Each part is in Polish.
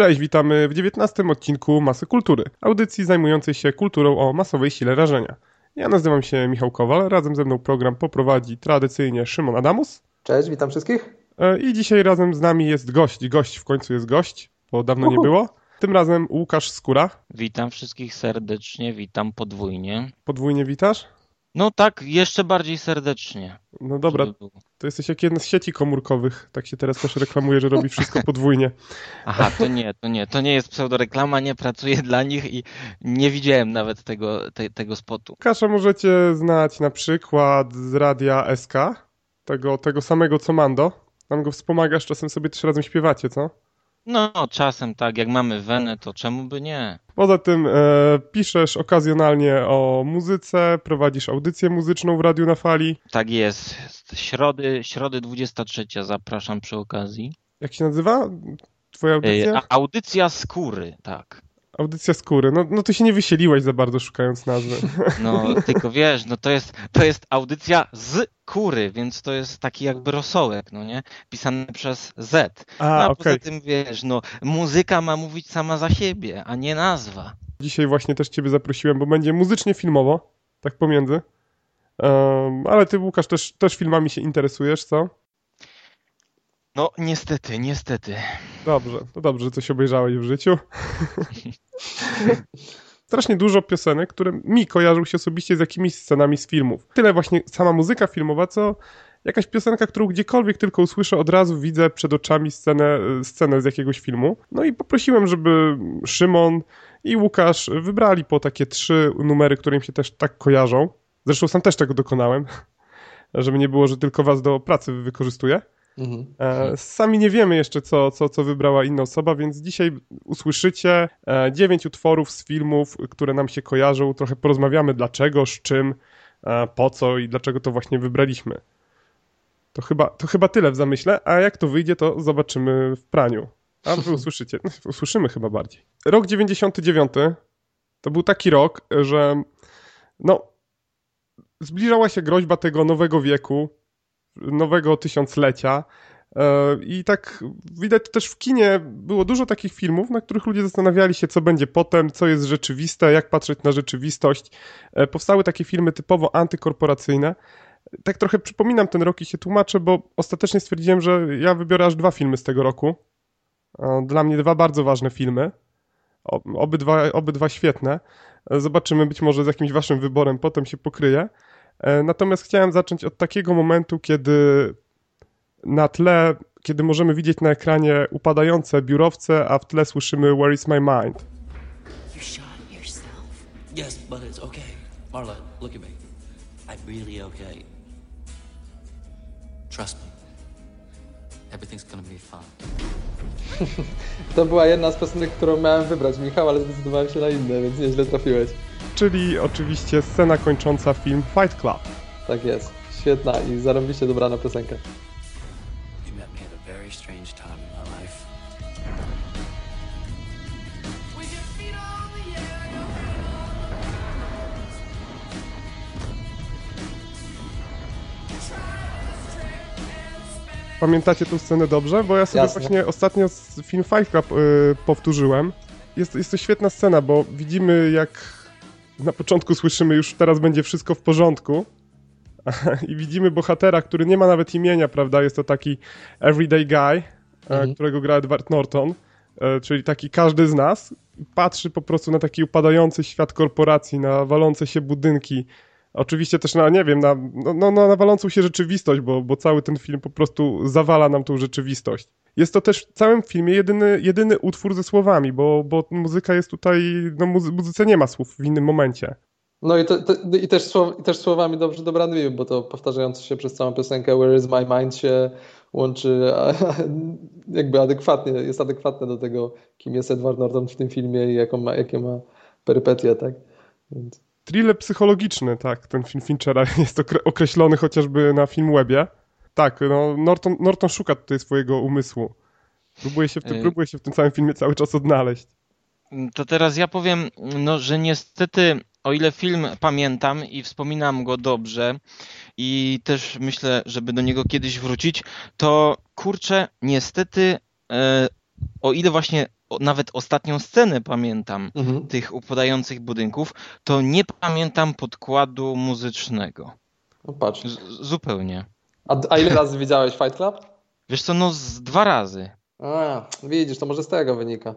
Cześć, witamy w 19 odcinku Masy Kultury, audycji zajmującej się kulturą o masowej sile rażenia. Ja nazywam się Michał Kowal, razem ze mną program poprowadzi tradycyjnie Szymon Adamus. Cześć, witam wszystkich. E, I dzisiaj razem z nami jest gość, gość w końcu jest gość, bo dawno Uhu. nie było. Tym razem Łukasz Skóra. Witam wszystkich serdecznie, witam podwójnie. Podwójnie witasz? No tak, jeszcze bardziej serdecznie. No dobra, to jesteś jak jedna z sieci komórkowych. Tak się teraz też reklamuje, że robi wszystko podwójnie. Aha, to nie, to nie. To nie jest pseudoreklama, nie pracuję dla nich i nie widziałem nawet tego, te, tego spotu. Kasza możecie znać na przykład z radia SK, tego, tego samego co Mando. Tam go wspomagasz, czasem sobie też razem śpiewacie, co? No, czasem tak, jak mamy wenę, to czemu by nie? Poza tym e, piszesz okazjonalnie o muzyce, prowadzisz audycję muzyczną w Radiu na Fali. Tak jest. Środy, środy 23 zapraszam przy okazji. Jak się nazywa twoja audycja? E, audycja skóry, tak. Audycja skóry. No, no ty się nie wysieliłeś za bardzo szukając nazwy. No, tylko wiesz, no to jest, to jest audycja z kury, więc to jest taki jakby rosołek, no nie? Pisany przez Z. A, no, a okay. poza tym wiesz, no muzyka ma mówić sama za siebie, a nie nazwa. Dzisiaj właśnie też ciebie zaprosiłem, bo będzie muzycznie filmowo, tak pomiędzy. Um, ale ty Łukasz też, też filmami się interesujesz, co? No, niestety, niestety. Dobrze, to dobrze, że coś obejrzałeś w życiu. Strasznie dużo piosenek, które mi kojarzą się osobiście z jakimiś scenami z filmów. Tyle właśnie sama muzyka filmowa, co jakaś piosenka, którą gdziekolwiek tylko usłyszę, od razu widzę przed oczami scenę, scenę z jakiegoś filmu. No i poprosiłem, żeby Szymon i Łukasz wybrali po takie trzy numery, które im się też tak kojarzą. Zresztą sam też tego dokonałem, żeby nie było, że tylko was do pracy wykorzystuję. Mhm. E, sami nie wiemy jeszcze, co, co, co wybrała inna osoba, więc dzisiaj usłyszycie e, dziewięć utworów z filmów, które nam się kojarzą. Trochę porozmawiamy dlaczego, z czym, e, po co i dlaczego to właśnie wybraliśmy. To chyba, to chyba tyle w zamyśle, a jak to wyjdzie, to zobaczymy w praniu. A wy usłyszycie, usłyszymy chyba bardziej. Rok 99 to był taki rok, że no, zbliżała się groźba tego nowego wieku, nowego tysiąclecia. E, I tak widać też w kinie było dużo takich filmów, na których ludzie zastanawiali się, co będzie potem, co jest rzeczywiste, jak patrzeć na rzeczywistość. E, powstały takie filmy typowo antykorporacyjne. Tak trochę przypominam ten rok i się tłumaczę, bo ostatecznie stwierdziłem, że ja wybiorę aż dwa filmy z tego roku. E, dla mnie dwa bardzo ważne filmy. Obydwa, obydwa świetne. Zobaczymy być może z jakimś waszym wyborem, potem się pokryje. E, natomiast chciałem zacząć od takiego momentu, kiedy na tle, kiedy możemy widzieć na ekranie upadające biurowce, a w tle słyszymy Where is my mind? You shot yourself. Yes, but it's okay. Marla, look at me. I'm really okay. Trust me. Everything's gonna be fine. To była jedna z piosenek, którą miałem wybrać, Michał, ale zdecydowałem się na inne, więc nieźle trafiłeś czyli oczywiście scena kończąca film Fight Club. Tak jest, świetna i zarobiście dobrana piosenka. Pamiętacie tę scenę dobrze? Bo ja sobie Jasne. właśnie ostatnio film Fight Club y, powtórzyłem. Jest, jest to świetna scena, bo widzimy jak na początku słyszymy już teraz będzie wszystko w porządku i widzimy bohatera, który nie ma nawet imienia, prawda? Jest to taki everyday guy, e, mhm. którego gra Edward Norton, e, czyli taki każdy z nas. Patrzy po prostu na taki upadający świat korporacji, na walące się budynki, Oczywiście też na, nie wiem, na, no, no, na walącą się rzeczywistość, bo, bo cały ten film po prostu zawala nam tą rzeczywistość. Jest to też w całym filmie jedyny, jedyny utwór ze słowami, bo, bo muzyka jest tutaj, no muzy muzyce nie ma słów w innym momencie. No i, i, też, słow, i też słowami dobrze dobranymi, bo to powtarzające się przez całą piosenkę Where is my mind się łączy jakby adekwatnie, jest adekwatne do tego, kim jest Edward Norton w tym filmie i jaką ma, jakie ma perypetie, tak? Więc... Thriller psychologiczny, tak, ten film Finchera jest określony chociażby na Filmwebie. Tak, no, Norton, Norton szuka tutaj swojego umysłu. Próbuje się, w tym, y- próbuje się w tym całym filmie cały czas odnaleźć. To teraz ja powiem, no, że niestety, o ile film pamiętam i wspominam go dobrze i też myślę, żeby do niego kiedyś wrócić, to kurczę, niestety, e, o ile właśnie nawet ostatnią scenę pamiętam mhm. tych upadających budynków, to nie pamiętam podkładu muzycznego. No patrz. Z zupełnie. A, a ile razy widziałeś Fight Club? Wiesz co, no z dwa razy. A, widzisz, to może z tego wynika.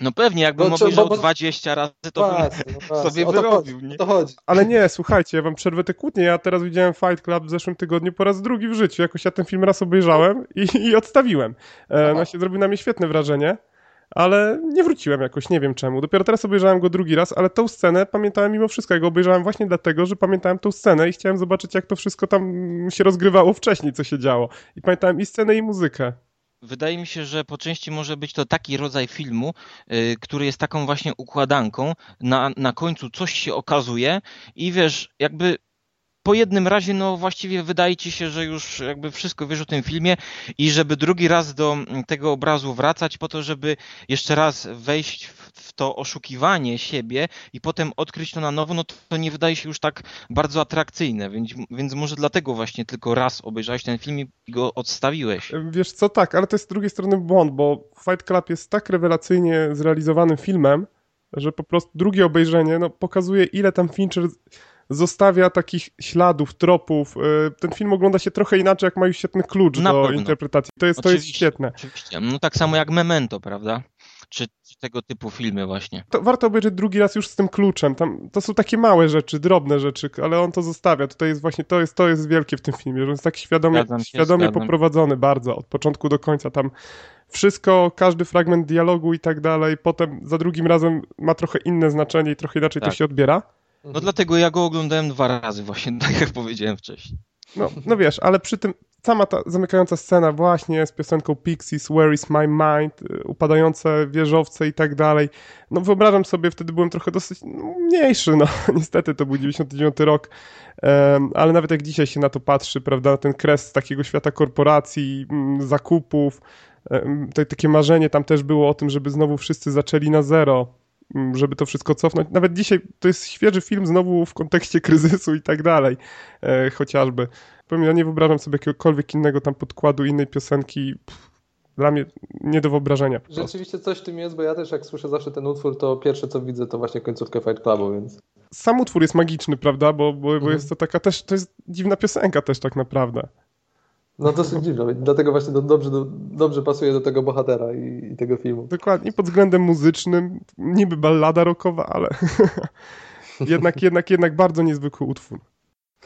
No pewnie, jakbym no, obejrzał bo, bo... 20 razy, to właśnie, bym no sobie wyrobił. Nie? To chodzi. Ale nie, słuchajcie, ja wam przerwę te kłótnie. Ja teraz widziałem Fight Club w zeszłym tygodniu po raz drugi w życiu. Jakoś ja ten film raz obejrzałem i, i odstawiłem. E, no się zrobił na mnie świetne wrażenie ale nie wróciłem jakoś, nie wiem czemu. Dopiero teraz obejrzałem go drugi raz, ale tą scenę pamiętałem mimo wszystko. Ja go obejrzałem właśnie dlatego, że pamiętałem tą scenę i chciałem zobaczyć, jak to wszystko tam się rozgrywało wcześniej, co się działo. I pamiętałem i scenę, i muzykę. Wydaje mi się, że po części może być to taki rodzaj filmu, yy, który jest taką właśnie układanką. Na, na końcu coś się okazuje i wiesz, jakby po jednym razie, no właściwie wydaje ci się, że już jakby wszystko wiesz o tym filmie i żeby drugi raz do tego obrazu wracać po to, żeby jeszcze raz wejść w to oszukiwanie siebie i potem odkryć to na nowo, no to nie wydaje się już tak bardzo atrakcyjne, więc, więc może dlatego właśnie tylko raz obejrzałeś ten film i go odstawiłeś. Wiesz co, tak, ale to jest z drugiej strony błąd, bo Fight Club jest tak rewelacyjnie zrealizowanym filmem, że po prostu drugie obejrzenie no, pokazuje ile tam Fincher zostawia takich śladów, tropów. Y, ten film ogląda się trochę inaczej, jak ma już świetny klucz Na do pewno. interpretacji. To jest, to jest świetne. Oczywiście. No tak samo jak Memento, prawda? Czy, czy, tego typu filmy właśnie. To warto obejrzeć drugi raz już z tym kluczem. Tam, to są takie małe rzeczy, drobne rzeczy, ale on to zostawia. Tutaj jest właśnie, to jest, to jest wielkie w tym filmie, że on jest tak świadomie, się, świadomie poprowadzony bardzo, od początku do końca. Tam wszystko, każdy fragment dialogu i tak dalej, potem za drugim razem ma trochę inne znaczenie i trochę inaczej tak. to się odbiera. No dlatego ja go oglądałem dwa razy właśnie, tak jak powiedziałem wcześniej. No, no wiesz, ale przy tym sama ta zamykająca scena właśnie z piosenką Pixies, Where is my mind, y, upadające wieżowce i tak dalej. No wyobrażam sobie, wtedy byłem trochę dosyć no, mniejszy, no niestety to był 99 rok, um, ale nawet jak dzisiaj się na to patrzy, prawda, ten kres takiego świata korporacji, m, zakupów, to, takie marzenie tam też było o tym, żeby znowu wszyscy zaczęli na zero, żeby to wszystko cofnąć. Nawet dzisiaj to jest świeży film znowu w kontekście kryzysu i tak dalej, e, chociażby. Powiem, ja nie wyobrażam sobie jakiegokolwiek innego tam podkładu, innej piosenki. Pff, dla mnie nie do wyobrażenia. Rzeczywiście coś w tym jest, bo ja też jak słyszę zawsze ten utwór, to pierwsze co widzę to właśnie końcówkę Fight Clubu, więc... Sam utwór jest magiczny, prawda, bo, bo, bo mhm. jest to taka też, to jest dziwna piosenka też tak naprawdę. No dosyć dziwne, dlatego właśnie do, dobrze, do, dobrze pasuje do tego bohatera i, i, tego filmu. Dokładnie, pod względem muzycznym, niby ballada rockowa, ale jednak, jednak, jednak bardzo niezwykły utwór.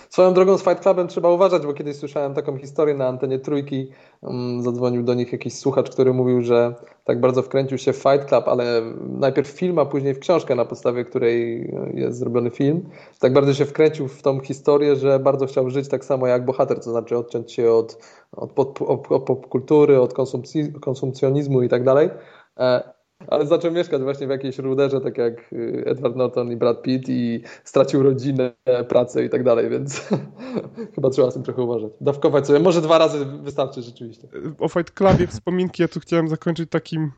Swoją drogą z Fight Clubem trzeba uważać, bo kiedyś słyszałem taką historię na antenie trójki. Um, zadzwonił do nich jakiś słuchacz, który mówił, że tak bardzo wkręcił się w Fight Club, ale najpierw film, a później w książkę, na podstawie której jest zrobiony film. Tak bardzo się wkręcił w tą historię, że bardzo chciał żyć tak samo jak bohater, to znaczy odciąć się od, od, od, od popkultury, od konsumpcjonizmu i tak dalej. Ale zaczął mieszkać właśnie w jakiejś ruderze, tak jak y, Edward Norton i Brad Pitt i stracił rodzinę, pracę i tak dalej, więc chyba trzeba z tym trochę uważać. Dawkować sobie, może dwa razy wystarczy rzeczywiście. O Fight Clubie wspominki, ja tu chciałem zakończyć takim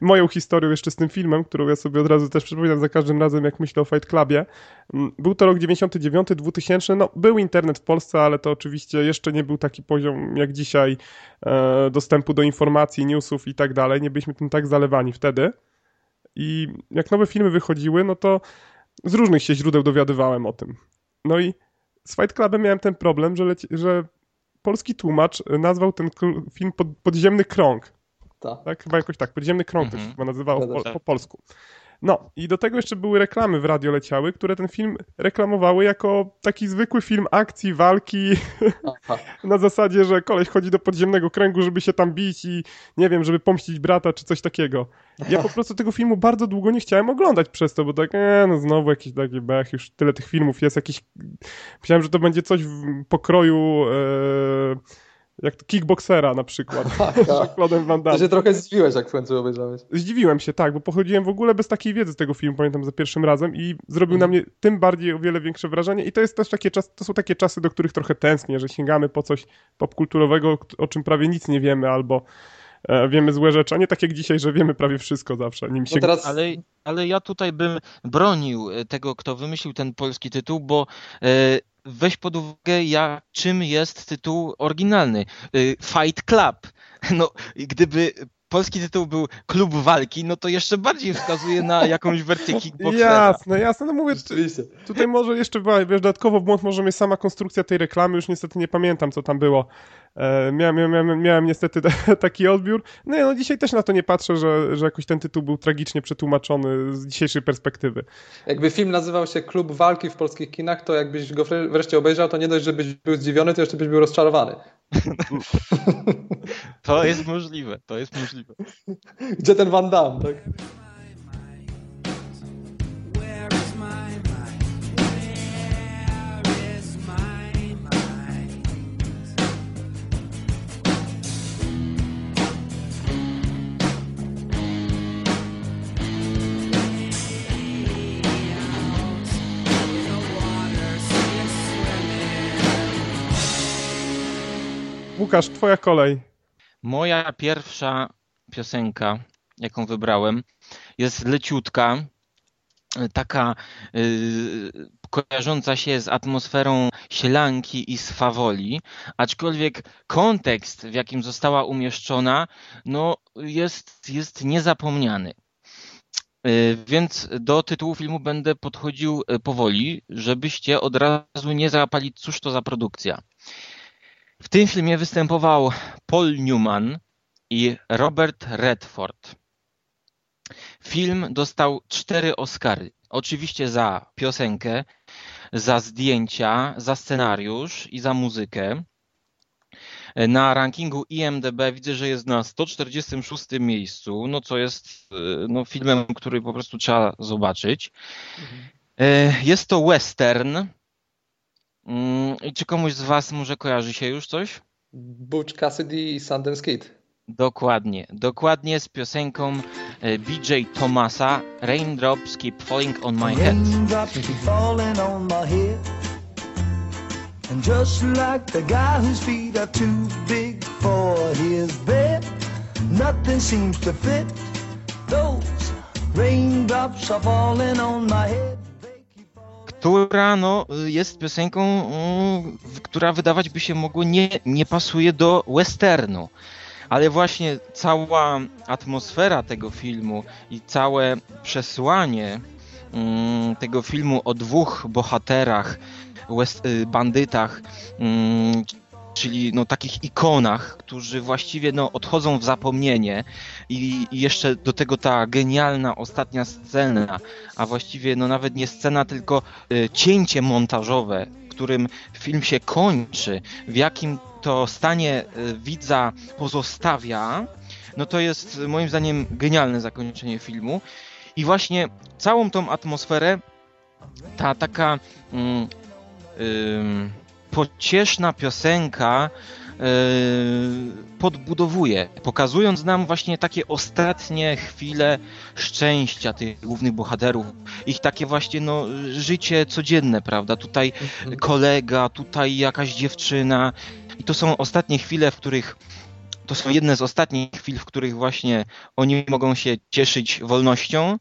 moją historią jeszcze z tym filmem, którą ja sobie od razu też przypominam za każdym razem, jak myślę o Fight Clubie. Mm, był to rok 99, 2000, no był internet w Polsce, ale to oczywiście jeszcze nie był taki poziom jak dzisiaj e, dostępu do informacji, newsów i tak dalej. Nie byliśmy tym tak zalewani wtedy. I jak nowe filmy wychodziły, no to z różnych się źródeł dowiadywałem o tym. No i z Fight Clubem miałem ten problem, że, leci, że polski tłumacz nazwał ten film pod, Podziemny Krąg. Ta. Tak, chyba jakoś tak. Podziemny krąg mhm. to się chyba nazywało po, po, polsku. No i do tego jeszcze były reklamy w radio leciały, które ten film reklamowały jako taki zwykły film akcji, walki na zasadzie, że koleś chodzi do podziemnego kręgu, żeby się tam bić i nie wiem, żeby pomścić brata czy coś takiego. Ja po prostu tego filmu bardzo długo nie chciałem oglądać przez to, bo tak, e, no znowu jakiś taki bech, już tyle tych filmów jest, jakiś... Myślałem, że to będzie coś w pokroju... E jak kickboxera na przykład. Tak, tak. Van Damme. To się trochę zdziwiłeś, jak w końcu obejrzałeś. Zdziwiłem się, tak, bo pochodziłem w ogóle bez takiej wiedzy z tego filmu, pamiętam za pierwszym razem i zrobił mm. na mnie tym bardziej o wiele większe wrażenie i to jest też takie czas, to są takie czasy, do których trochę tęsknię, że sięgamy po coś popkulturowego, o czym prawie nic nie wiemy albo e, wiemy złe rzeczy, a nie tak jak dzisiaj, że wiemy prawie wszystko zawsze. Nim się... No teraz... ale, ale ja tutaj bym bronił tego, kto wymyślił ten polski tytuł, bo e, weź pod uwagę, jak, czym jest tytuł oryginalny. Y, Fight Club. No, gdyby polski tytuł był Klub Walki, no to jeszcze bardziej wskazuje na jakąś wersję kickboxera. Jasne, jasne, no mówię, tutaj może jeszcze była, wiesz, dodatkowo błąd może mieć sama konstrukcja tej reklamy, już niestety nie pamiętam, co tam było. E, miałem, miałem, miałem niestety taki odbiór. No, no dzisiaj też na to nie patrzę, że, że jakoś ten tytuł był tragicznie przetłumaczony z dzisiejszej perspektywy. Jakby film nazywał się Klub Walki w polskich kinach, to jakbyś go wreszcie obejrzał, to nie dość, żebyś był zdziwiony, to jeszcze byś był rozczarowany. To jest możliwe, to jest możliwe. Gdzie ten Van Damme, tak? Łukasz, twoja kolej. Moja pierwsza piosenka, jaką wybrałem, jest leciutka, taka yy, kojarząca się z atmosferą sielanki i swawoli, aczkolwiek kontekst, w jakim została umieszczona, no, jest, jest niezapomniany. Yy, więc do tytułu filmu będę podchodził yy, powoli, żebyście od razu nie zapalić, cóż to za produkcja. W tym filmie występował Paul Newman i Robert Redford. Film dostał cztery Oscary. Oczywiście za piosenkę, za zdjęcia, za scenariusz i za muzykę. Na rankingu IMDB widzę, że jest na 146 miejscu, no co jest no, filmem, który po prostu trzeba zobaczyć. Mhm. Jest to western, I czy komuś z Was może kojarzy się już coś? Butch Cassidy i Sundance Kid. Dokładnie, dokładnie z piosenką e, BJ Thomasa Raindrops Keep Falling on My Head. And just like the guy whose feet are too big for his bed, nothing seems to fit. Those raindrops are falling on my head która no, jest piosenką, mm, która wydawać by się mogło nie, nie pasuje do westernu. Ale właśnie cała atmosfera tego filmu i całe przesłanie mm, tego filmu o dwóch bohaterach, y, bandytach, mm, czyli no, takich ikonach, którzy właściwie no, odchodzą w zapomnienie i, i, jeszcze do tego ta genialna ostatnia scena, a właściwie no, nawet nie scena, tylko y, cięcie montażowe, którym film się kończy, w jakim to stanie y, widza pozostawia, no to jest moim zdaniem genialne zakończenie filmu. I właśnie całą tą atmosferę, ta taka... Y, pocieszna piosenka e, podbudowuje, pokazując nam właśnie takie ostatnie chwile szczęścia tych głównych bohaterów, ich takie właśnie no, życie codzienne, prawda? Tutaj mhm. kolega, tutaj jakaś dziewczyna i to są ostatnie chwile, w których to są jedne z ostatnich chwil, w których właśnie oni mogą się cieszyć wolnością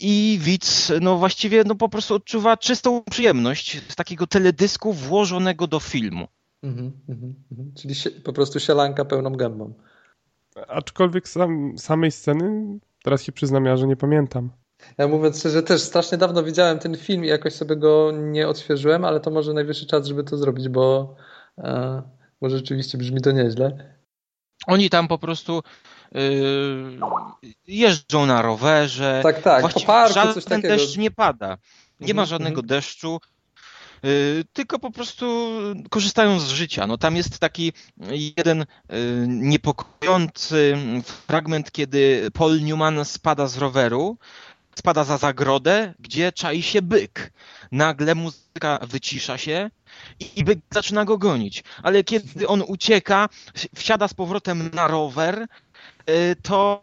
i widz no właściwie no po prostu odczuwa czystą przyjemność z takiego teledysku włożonego do filmu. Mhm, mhm, mhm. Czyli po prostu sielanka pełną gębą. Aczkolwiek sam, samej sceny teraz się przyznam ja, że nie pamiętam. Ja mówiąc szczerze, też strasznie dawno widziałem ten film i jakoś sobie go nie odświeżyłem, ale to może najwyższy czas, żeby to zrobić, bo e, może rzeczywiście brzmi to nieźle. Oni tam po prostu jeżdżą na rowerze. Tak, tak, Właściwie po parku, żaden coś takiego. deszcz nie pada. Nie ma mhm, żadnego mhm. deszczu. Yy, tylko po prostu korzystają z życia. No tam jest taki jeden yy, niepokojący fragment, kiedy Paul Newman spada z roweru, spada za zagrodę, gdzie czai się byk. Nagle muzyka wycisza się i byk zaczyna go gonić. Ale kiedy on ucieka, wsiada z powrotem na rower, to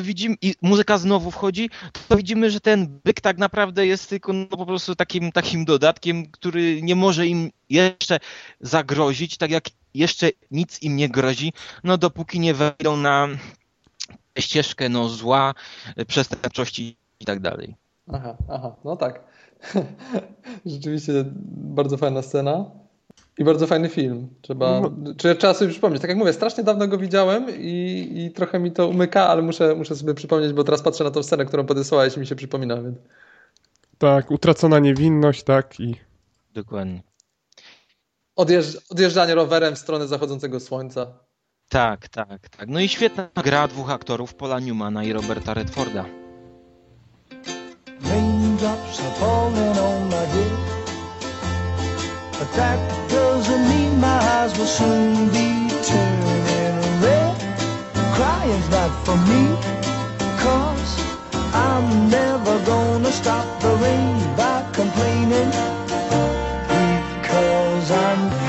widzimy, i muzyka znowu wchodzi, to widzimy, że ten byk tak naprawdę jest tylko no, po prostu takim, takim dodatkiem, który nie może im jeszcze zagrozić, tak jak jeszcze nic im nie grozi, no dopóki nie wejdą na ścieżkę no, zła, przestępczości i tak dalej. Aha, aha, no tak. Rzeczywiście bardzo fajna scena. I bardzo fajny film. Trzeba, no. trzeba sobie przypomnieć. Tak jak mówię, strasznie dawno go widziałem i, i trochę mi to umyka, ale muszę, muszę sobie przypomnieć, bo teraz patrzę na tą scenę, którą podesłałeś i mi się przypomina. Więc... Tak, utracona niewinność, tak i... Dokładnie. Odjeżdż, odjeżdżanie rowerem w stronę zachodzącego słońca. Tak, tak, tak. No i świetna gra dwóch aktorów, Paula Newmana i Roberta Redforda. Raindrops are falling on my head But eyes will soon be turning red. Crying's not for me Cause I'm never gonna stop the rain by complaining. Because I'm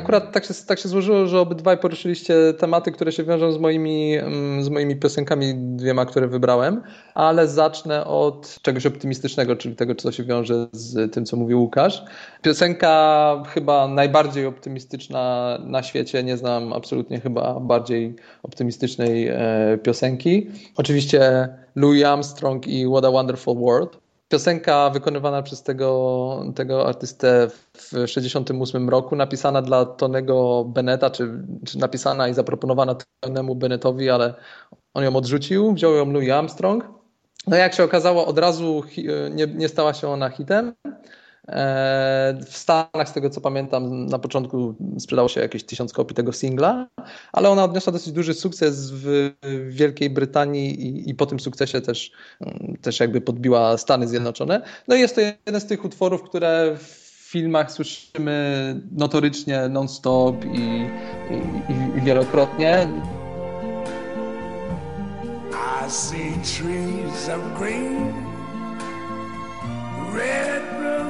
Akurat tak się, tak się złożyło, że obydwaj poruszyliście tematy, które się wiążą z moimi, mm, z moimi piosenkami dwiema, które wybrałem, ale zacznę od czegoś optymistycznego, czyli tego, co się wiąże z tym, co mówił Łukasz. Piosenka chyba najbardziej optymistyczna na świecie, nie znam absolutnie chyba bardziej optymistycznej e, piosenki. Oczywiście Louis Armstrong i What a Wonderful World. Piosenka wykonywana przez tego, tego artystę w 1968 roku, napisana dla Tonego Beneta, czy, czy napisana i zaproponowana Tonemu Bennetowi, ale on ją odrzucił, wziął ją Louis Armstrong. No jak się okazało, od razu nie, nie stała się ona hitem. E, w Stanach, z tego co pamiętam, na początku sprzedało się jakieś tysiąc kopii tego singla, ale ona odniosła dosyć duży sukces w Wielkiej Brytanii i, i, po tym sukcesie też, mm, też jakby podbiła Stany Zjednoczone. No i jest to jeden z tych utworów, które w filmach słyszymy notorycznie non-stop i, i, i wielokrotnie. I see trees of green, red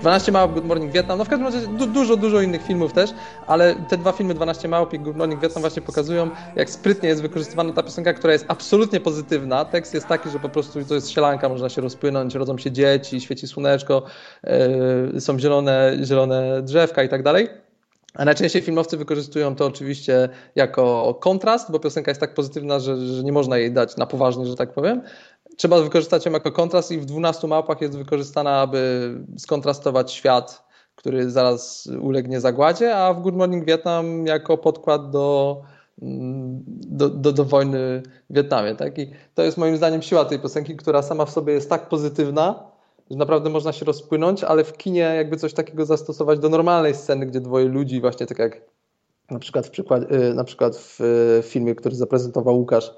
12 Małp, Good Morning Vietnam, no w każdym razie du dużo, dużo innych filmów też, ale te dwa filmy, 12 Małp i Good Morning Vietnam właśnie pokazują, jak sprytnie jest wykorzystywana ta piosenka, która jest absolutnie pozytywna. Tekst jest taki, że po prostu to jest sielanka, można się rozpłynąć, rodzą się dzieci, świeci słoneczko, yy, są zielone, zielone drzewka i tak dalej. A najczęściej filmowcy wykorzystują to oczywiście jako kontrast, bo piosenka jest tak pozytywna, że, że, nie można jej dać na poważnie, że tak powiem trzeba wykorzystać ją jako kontrast i w 12 małpach jest wykorzystana, aby skontrastować świat, który zaraz ulegnie zagładzie, a w Good Morning Vietnam jako podkład do, do, do, do wojny w Wietnamie. Tak? I to jest moim zdaniem siła tej piosenki, która sama w sobie jest tak pozytywna, że naprawdę można się rozpłynąć, ale w kinie jakby coś takiego zastosować do normalnej sceny, gdzie dwoje ludzi, właśnie tak jak na przykład w, przykład, y, na przykład w filmie, który zaprezentował Łukasz,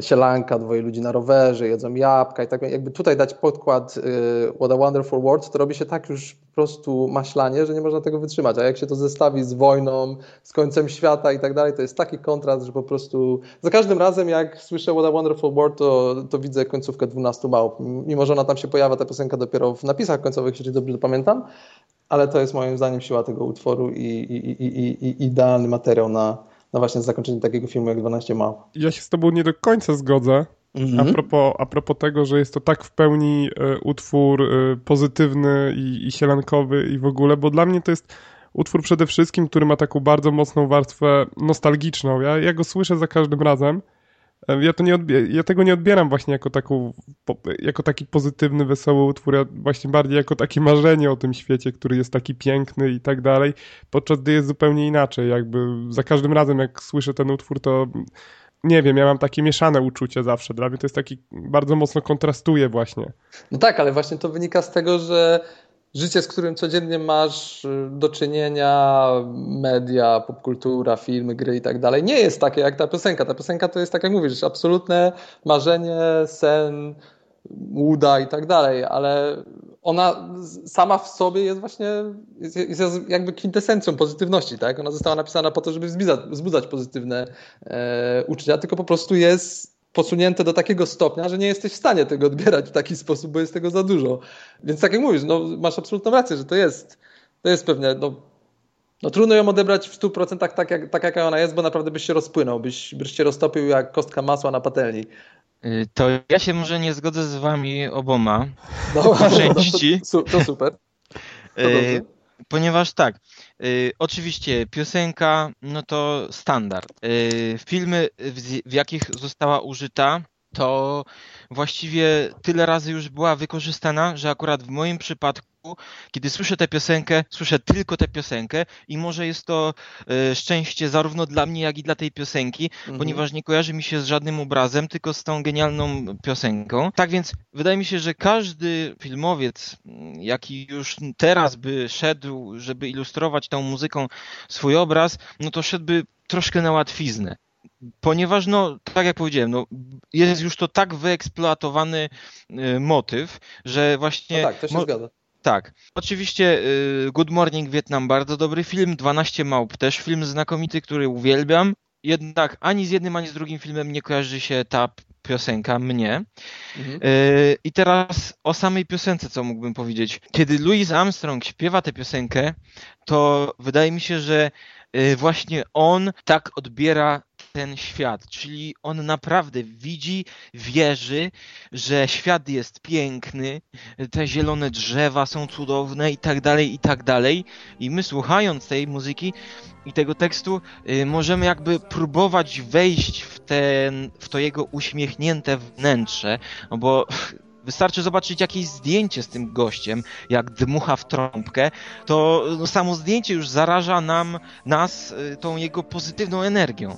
sielanka, dwoje ludzi na rowerze, jedzą jabłka i tak jakby tutaj dać podkład y, What a Wonderful World, to robi się tak już po prostu maślanie, że nie można tego wytrzymać, a jak się to zestawi z wojną, z końcem świata i tak dalej, to jest taki kontrast, że po prostu za każdym razem jak słyszę What a Wonderful World, to, to widzę końcówkę 12 małp, mimo że ona tam się pojawia, ta piosenka dopiero w napisach końcowych, jeżeli dobrze pamiętam, ale to jest moim zdaniem siła tego utworu i, i, i, i idealny materiał na no właśnie zakończenie takiego filmu jak 12 małp. Ja się z tobą nie do końca zgodzę. Mhm. A, propos, a propos tego, że jest to tak w pełni y, utwór y, pozytywny i, i sielankowy i w ogóle, bo dla mnie to jest utwór przede wszystkim, który ma taką bardzo mocną warstwę nostalgiczną. Ja, ja go słyszę za każdym razem ja, to nie ja tego nie odbieram właśnie jako, taką, jako taki pozytywny, wesoły utwór, ja właśnie bardziej jako takie marzenie o tym świecie, który jest taki piękny i tak dalej, podczas gdy jest zupełnie inaczej. Jakby za każdym razem, jak słyszę ten utwór, to nie wiem, ja mam takie mieszane uczucie zawsze. Dla mnie to jest taki, bardzo mocno kontrastuje właśnie. No tak, ale właśnie to wynika z tego, że życie, z którym codziennie masz y, do czynienia, media, popkultura, filmy, gry i tak dalej, nie jest takie jak ta piosenka. Ta piosenka to jest, tak jak mówisz, absolutne marzenie, sen, łuda i tak dalej, ale ona sama w sobie jest właśnie jest, jest jakby kwintesencją pozytywności, tak? Ona została napisana po to, żeby wzbudzać, pozytywne e, uczucia, tylko po prostu jest posunięte do takiego stopnia, że nie jesteś w stanie tego odbierać w taki sposób, bo jest tego za dużo. Więc tak jak mówisz, no, masz absolutną rację, że to jest, to jest pewnie, no, no trudno ją odebrać w 100% tak, jak, tak jaka ona jest, bo naprawdę byś się rozpłynął, byś, byś się roztopił jak kostka masła na patelni. Y, to ja się może nie zgodzę z wami oboma. No, po części. To, to super. To y, ponieważ tak, y, oczywiście piosenka, no to standard. Y, filmy, w, w jakich została użyta, to właściwie tyle razy już była wykorzystana, że akurat w moim przypadku kiedy słyszę tę piosenkę, słyszę tylko tę piosenkę i może jest to e, szczęście zarówno dla mnie, jak i dla tej piosenki, mhm. ponieważ nie kojarzy mi się z żadnym obrazem, tylko z tą genialną piosenką. Tak więc wydaje mi się, że każdy filmowiec, jaki już teraz by szedł, żeby ilustrować tą muzyką swój obraz, no to szedłby troszkę na łatwiznę ponieważ, no, tak jak powiedziałem, no, jest już to tak wyeksploatowany y, motyw, że właśnie. No tak, to się zgadza. Tak. Oczywiście y, Good Morning Vietnam bardzo dobry film, 12 Małp też film znakomity, który uwielbiam. Jednak ani z jednym, ani z drugim filmem nie kojarzy się ta piosenka mnie. Mhm. Y, I teraz o samej piosence, co mógłbym powiedzieć. Kiedy Louis Armstrong śpiewa tę piosenkę, to wydaje mi się, że y, właśnie on tak odbiera ten świat, czyli on naprawdę widzi, wierzy, że świat jest piękny, te zielone drzewa są cudowne i tak dalej, i tak dalej. I my słuchając tej muzyki i tego tekstu y, możemy jakby próbować wejść w, ten, w to jego uśmiechnięte wnętrze, no bo Wystarczy zobaczyć jakieś zdjęcie z tym gościem, jak dmucha w trąbkę, to no, samo zdjęcie już zaraża nam, nas y, tą jego pozytywną energią.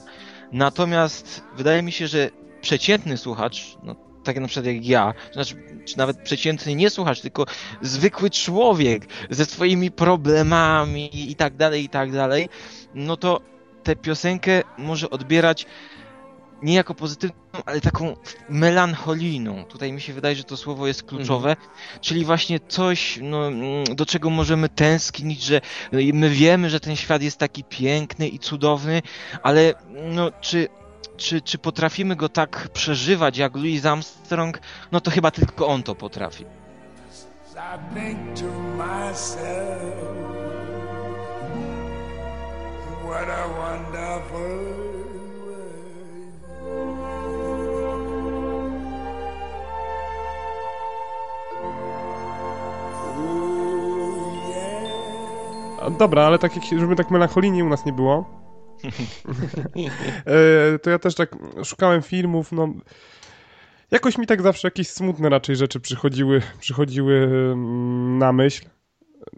Natomiast wydaje mi się, że przeciętny słuchacz, no, tak na przykład jak ja, znaczy, czy nawet przeciętny nie słuchacz, tylko zwykły człowiek ze swoimi problemami i tak dalej, i tak dalej, no to tę piosenkę może odbierać nie jako pozytywną, ale taką melancholijną. Tutaj mi się wydaje, że to słowo jest kluczowe, mhm. czyli właśnie coś, no, do czego możemy tęsknić, że my wiemy, że ten świat jest taki piękny i cudowny, ale no, czy, czy, czy potrafimy go tak przeżywać jak Louis Armstrong? No to chyba tylko on to potrafi. Myself, what a wonderful Dobra, ale tak żeby tak melancholijnie u nas nie było, e, to ja też tak szukałem filmów, no jakoś mi tak zawsze jakieś smutne raczej rzeczy przychodziły, przychodziły mm, na myśl.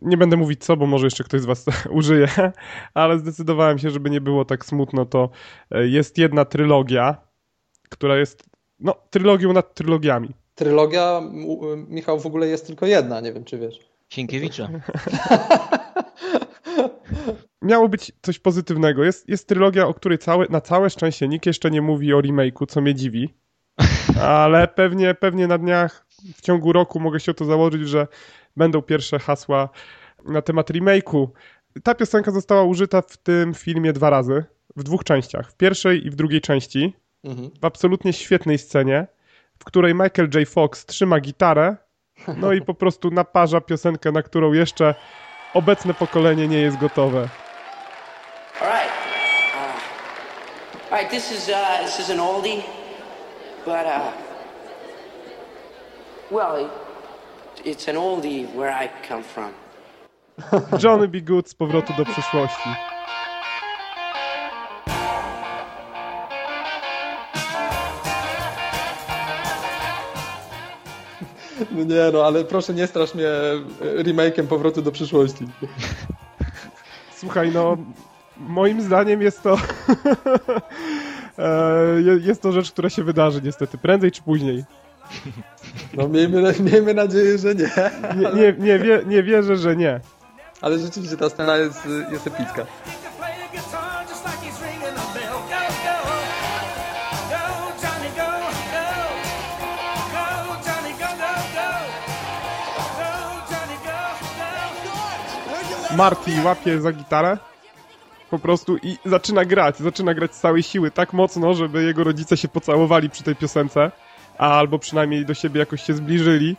Nie będę mówić co, bo może jeszcze ktoś z was użyje, ale zdecydowałem się, żeby nie było tak smutno, to e, jest jedna trylogia, która jest, no, trylogią nad trylogiami. Trylogia, Michał, w ogóle jest tylko jedna, nie wiem czy wiesz. Sienkiewicza. Miało być coś pozytywnego. Jest, jest trylogia, o której całe, na całe szczęście nikt jeszcze nie mówi o remake'u, co mnie dziwi. Ale pewnie, pewnie na dniach, w ciągu roku mogę się o to założyć, że będą pierwsze hasła na temat remake'u. Ta piosenka została użyta w tym filmie dwa razy, w dwóch częściach. W pierwszej i w drugiej części. Mhm. W absolutnie świetnej scenie, w której Michael J. Fox trzyma gitarę no i po prostu naparza piosenkę, na którą jeszcze obecne pokolenie nie jest gotowe. Alright. Uh, alright, this is uh, this is an oldie, but uh, well, it's an oldie where I come from. Johnny B. Good z powrotu do przyszłości. No nie no, ale proszę nie strasz mnie remake'iem Powrotu do przyszłości. Słuchaj, no moim zdaniem jest to e, jest to rzecz, która się wydarzy niestety, prędzej czy później. No miejmy, miejmy nadzieję, że nie. Nie, nie, nie, wie, nie wierzę, że nie. Ale rzeczywiście ta scena jest, jest epicka. Marty łapie za gitarę po prostu i zaczyna grać, zaczyna grać z całej siły tak mocno, żeby jego rodzice się pocałowali przy tej piosence, albo przynajmniej do siebie jakoś się zbliżyli,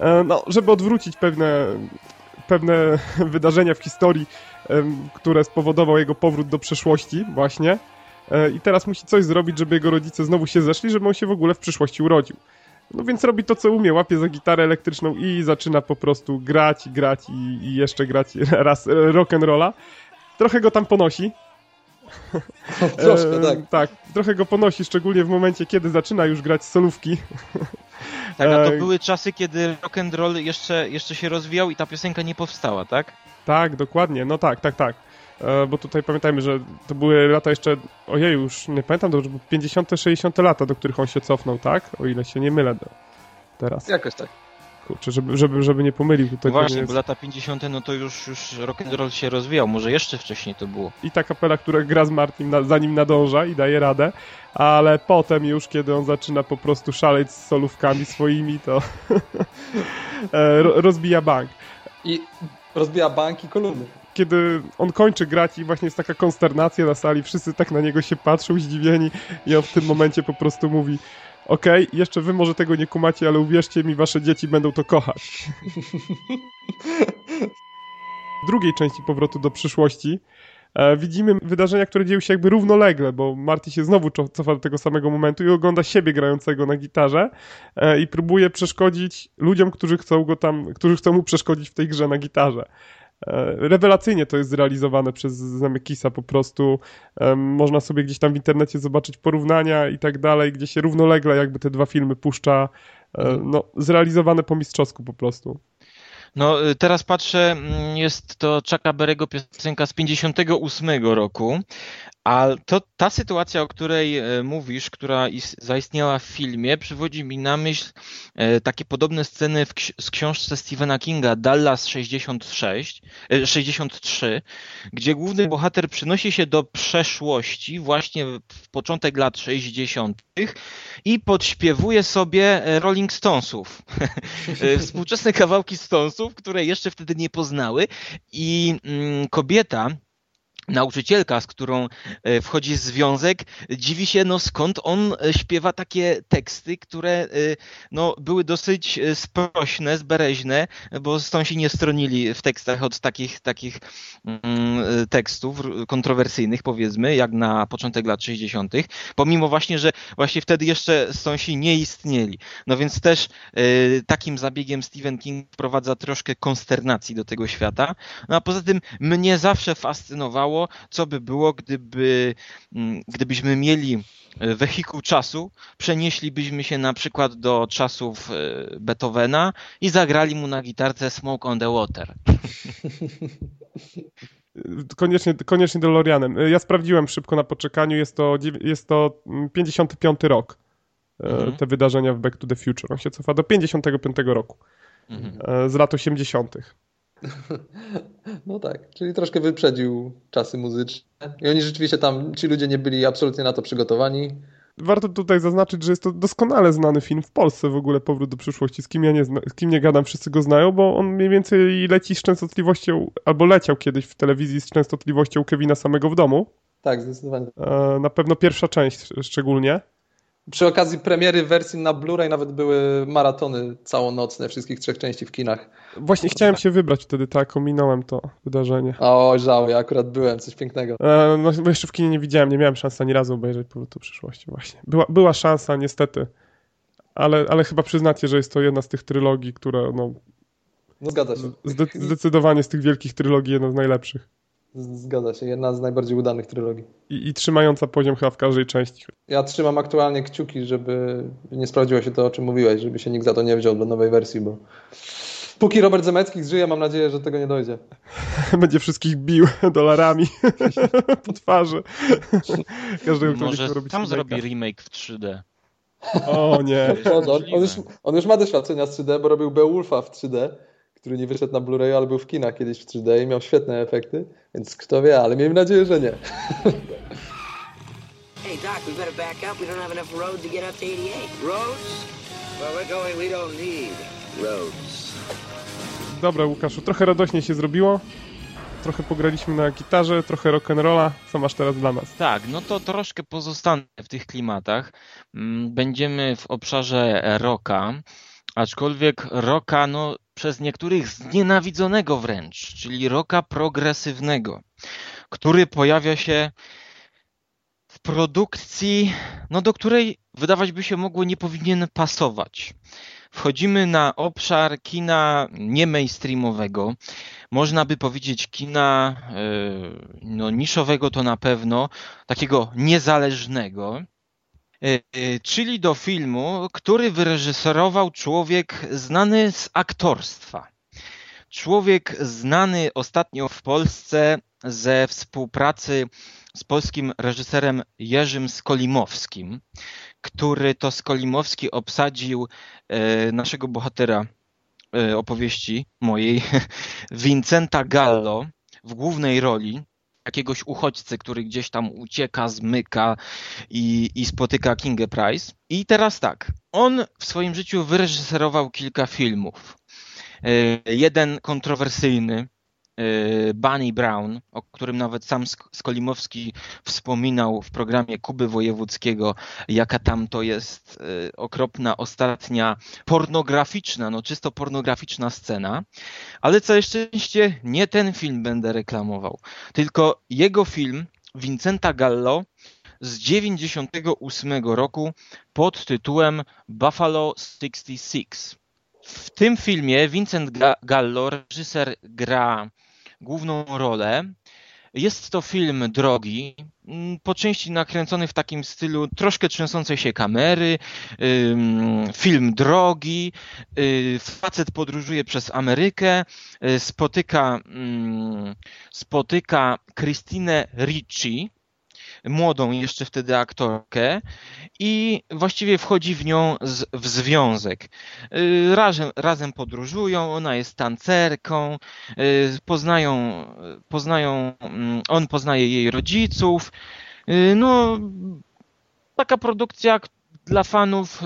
e, no, żeby odwrócić pewne, pewne wydarzenia w historii, które spowodował jego powrót do przeszłości właśnie. e, i teraz musi coś zrobić, żeby jego rodzice znowu się zeszli, żeby on się w ogóle w przyszłości urodził. No więc robi to, co umie, łapie za gitarę elektryczną i zaczyna po prostu grać i grać i, i jeszcze grać raz rock'n'rolla. Trochę go tam ponosi, Troszkę, e, tak. tak, trochę go ponosi, szczególnie w momencie, kiedy zaczyna już grać solówki. Tak, a to e, były czasy, kiedy rock and roll jeszcze, jeszcze się rozwijał i ta piosenka nie powstała, tak? Tak, dokładnie, no tak, tak, tak. E, bo tutaj pamiętajmy, że to były lata jeszcze, ojej, już nie pamiętam, to już 50 60 lata, do których on się cofnął, tak? O ile się nie mylę teraz. Jakoś tak. Kurczę, żeby, żeby, żeby nie pomylił tutaj. Właśnie, jest... bo lata 50 no to już, już rock and roll się rozwijał, może jeszcze wcześniej to było. I ta kapela, która gra z Martin na, za nim nadąża i daje radę, ale potem już, kiedy on zaczyna po prostu szaleć z solówkami swoimi, to e, rozbija bank. I rozbija bank i kolumny kiedy on kończy grać i właśnie jest taka konsternacja na sali, wszyscy tak na niego się patrzą zdziwieni i on w tym momencie po prostu mówi okej, okay, jeszcze wy może tego nie kumacie, ale uwierzcie mi, wasze dzieci będą to kochać. w drugiej części powrotu do przyszłości e, widzimy wydarzenia, które dzieją się jakby równolegle, bo Marty się znowu cofa do tego samego momentu i ogląda siebie grającego na gitarze e, i próbuje przeszkodzić ludziom, którzy chcą go tam, którzy chcą mu przeszkodzić w tej grze na gitarze. E, rewelacyjnie to jest zrealizowane przez Zemekisa po prostu. Można sobie gdzieś tam w internecie zobaczyć porównania i tak dalej, gdzie się równolegle jakby te dwa filmy puszcza. E, no, zrealizowane po mistrzowsku po prostu. No, y, teraz patrzę, mm, jest to Chucka Berego piosenka z 58 roku, a to ta sytuacja, o której e, mówisz, która zaistniała w filmie, przywodzi mi na myśl e, takie podobne sceny w, z książce Stephena Kinga Dallas 66, 63, e, gdzie główny bohater przynosi się do przeszłości właśnie w początek lat 60. i podśpiewuje sobie Rolling Stonesów. Współczesne kawałki Stonesów, które jeszcze wtedy nie poznały i mm, kobieta nauczycielka, z którą e, wchodzi w związek, dziwi się, no skąd on e, śpiewa takie teksty, które e, no, były dosyć sprośne, zbereźne, bo stąd się nie stronili w tekstach od takich, takich mm, tekstów kontrowersyjnych, powiedzmy, jak na początek lat 60., pomimo właśnie, że właśnie wtedy jeszcze stąsi nie istnieli. No więc też takim zabiegiem Stephen King wprowadza troszkę konsternacji do tego świata. No a poza tym mnie zawsze fascynowało co by było, gdyby, mm, gdybyśmy mieli e, wehikuł czasu, przenieślibyśmy się na przykład do czasów e, Beethovena i zagrali mu na gitarce Smoke on the Water. Koniecznie, koniecznie DeLoreanem. Ja sprawdziłem szybko na poczekaniu, jest to, jest to 55 mm, rok. E, mhm. Te wydarzenia w Back to the Future. On się cofa do 55 roku. Mhm. Z lat 80. No tak, czyli troszkę wyprzedził czasy muzyczne. I oni rzeczywiście tam, ci ludzie nie byli absolutnie na to przygotowani. Warto tutaj zaznaczyć, że jest to doskonale znany film w Polsce w ogóle Powrót do przyszłości. Z kim ja nie, zna, z kim nie gadam, wszyscy go znają, bo on mniej więcej leci z częstotliwością, albo leciał kiedyś w telewizji z częstotliwością Kevina samego w domu. Tak, zdecydowanie. E, na pewno pierwsza część szczególnie. Przy okazji premiery wersji na Blu-ray nawet były maratony całonocne wszystkich trzech części w kinach. Właśnie chciałem się wybrać wtedy, tak, ominąłem to wydarzenie. O, żałuję, akurat byłem, coś pięknego. E, no, bo jeszcze w kinie nie widziałem, nie miałem szansy ani razu obejrzeć Powrót do przyszłości właśnie. Była, była szansa, niestety, ale, ale chyba przyznacie, że jest to jedna z tych trylogii, które, no... No zgadza się. Zde zdecydowanie z tych wielkich trylogii jedna z najlepszych. Zgadza się, jedna z najbardziej udanych trylogii. I, I, trzymająca poziom chyba w każdej części. Ja trzymam aktualnie kciuki, żeby nie sprawdziło się to, o czym mówiłeś, żeby się nikt za to nie wziął do nowej wersji, bo póki Robert Zemecki żyje, mam nadzieję, że tego nie dojdzie. Będzie wszystkich bił dolarami po twarzy. Każdego, kto Może robić tam zrobi remake w 3D. O nie. On, on, już, on już ma doświadczenia z 3D, bo robił Beowulfa w 3D który nie wyszedł na Blu-ray, ale był w kinach kiedyś w 3D i miał świetne efekty, więc kto wie, ale miejmy nadzieję, że nie. Hey Doc, we better back up. We don't have enough road to get up to 88. Roads? Well, we're going, we don't need roads. Dobra, Łukaszu, trochę radośnie się zrobiło. Trochę pograliśmy na gitarze, trochę rock'n'rolla. Co masz teraz dla nas? Tak, no to troszkę pozostanę w tych klimatach. Mm, będziemy w obszarze rocka, aczkolwiek rocka, no przez niektórych znienawidzonego wręcz, czyli roka progresywnego, który pojawia się w produkcji, no do której wydawać by się mogło nie powinien pasować. Wchodzimy na obszar kina nie mainstreamowego, można by powiedzieć kina e, no, niszowego to na pewno, takiego niezależnego, czyli do filmu, który wyreżyserował człowiek znany z aktorstwa. Człowiek znany ostatnio w Polsce ze współpracy z polskim reżyserem Jerzym Skolimowskim, który to Skolimowski obsadził naszego bohatera E, opowieści mojej Vincenta Gallo w głównej roli jakiegoś uchodźcy, który gdzieś tam ucieka, zmyka i, i spotyka Kingę Price. I teraz tak, on w swoim życiu wyreżyserował kilka filmów. E, jeden kontrowersyjny, Bunny Brown, o którym nawet sam Skolimowski wspominał w programie Kuby Wojewódzkiego, jaka tam to jest y, okropna, ostatnia, pornograficzna, no czysto pornograficzna scena. Ale całe szczęście nie ten film będę reklamował, tylko jego film Vincenta Gallo z 98 roku pod tytułem Buffalo 66. W tym filmie Vincent Gallo, reżyser, gra główną rolę. Jest to film drogi, mm, po części nakręcony w takim stylu troszkę trzęsącej się kamery, film drogi, y, facet podróżuje przez Amerykę, y, spotyka, mm, spotyka Christinę Ricci, młodą jeszcze wtedy aktorkę i właściwie wchodzi w nią z, w związek. Y, razem, razem podróżują, ona jest tancerką, y, poznają, poznają, mm, on poznaje jej rodziców. Y, no, taka produkcja, dla fanów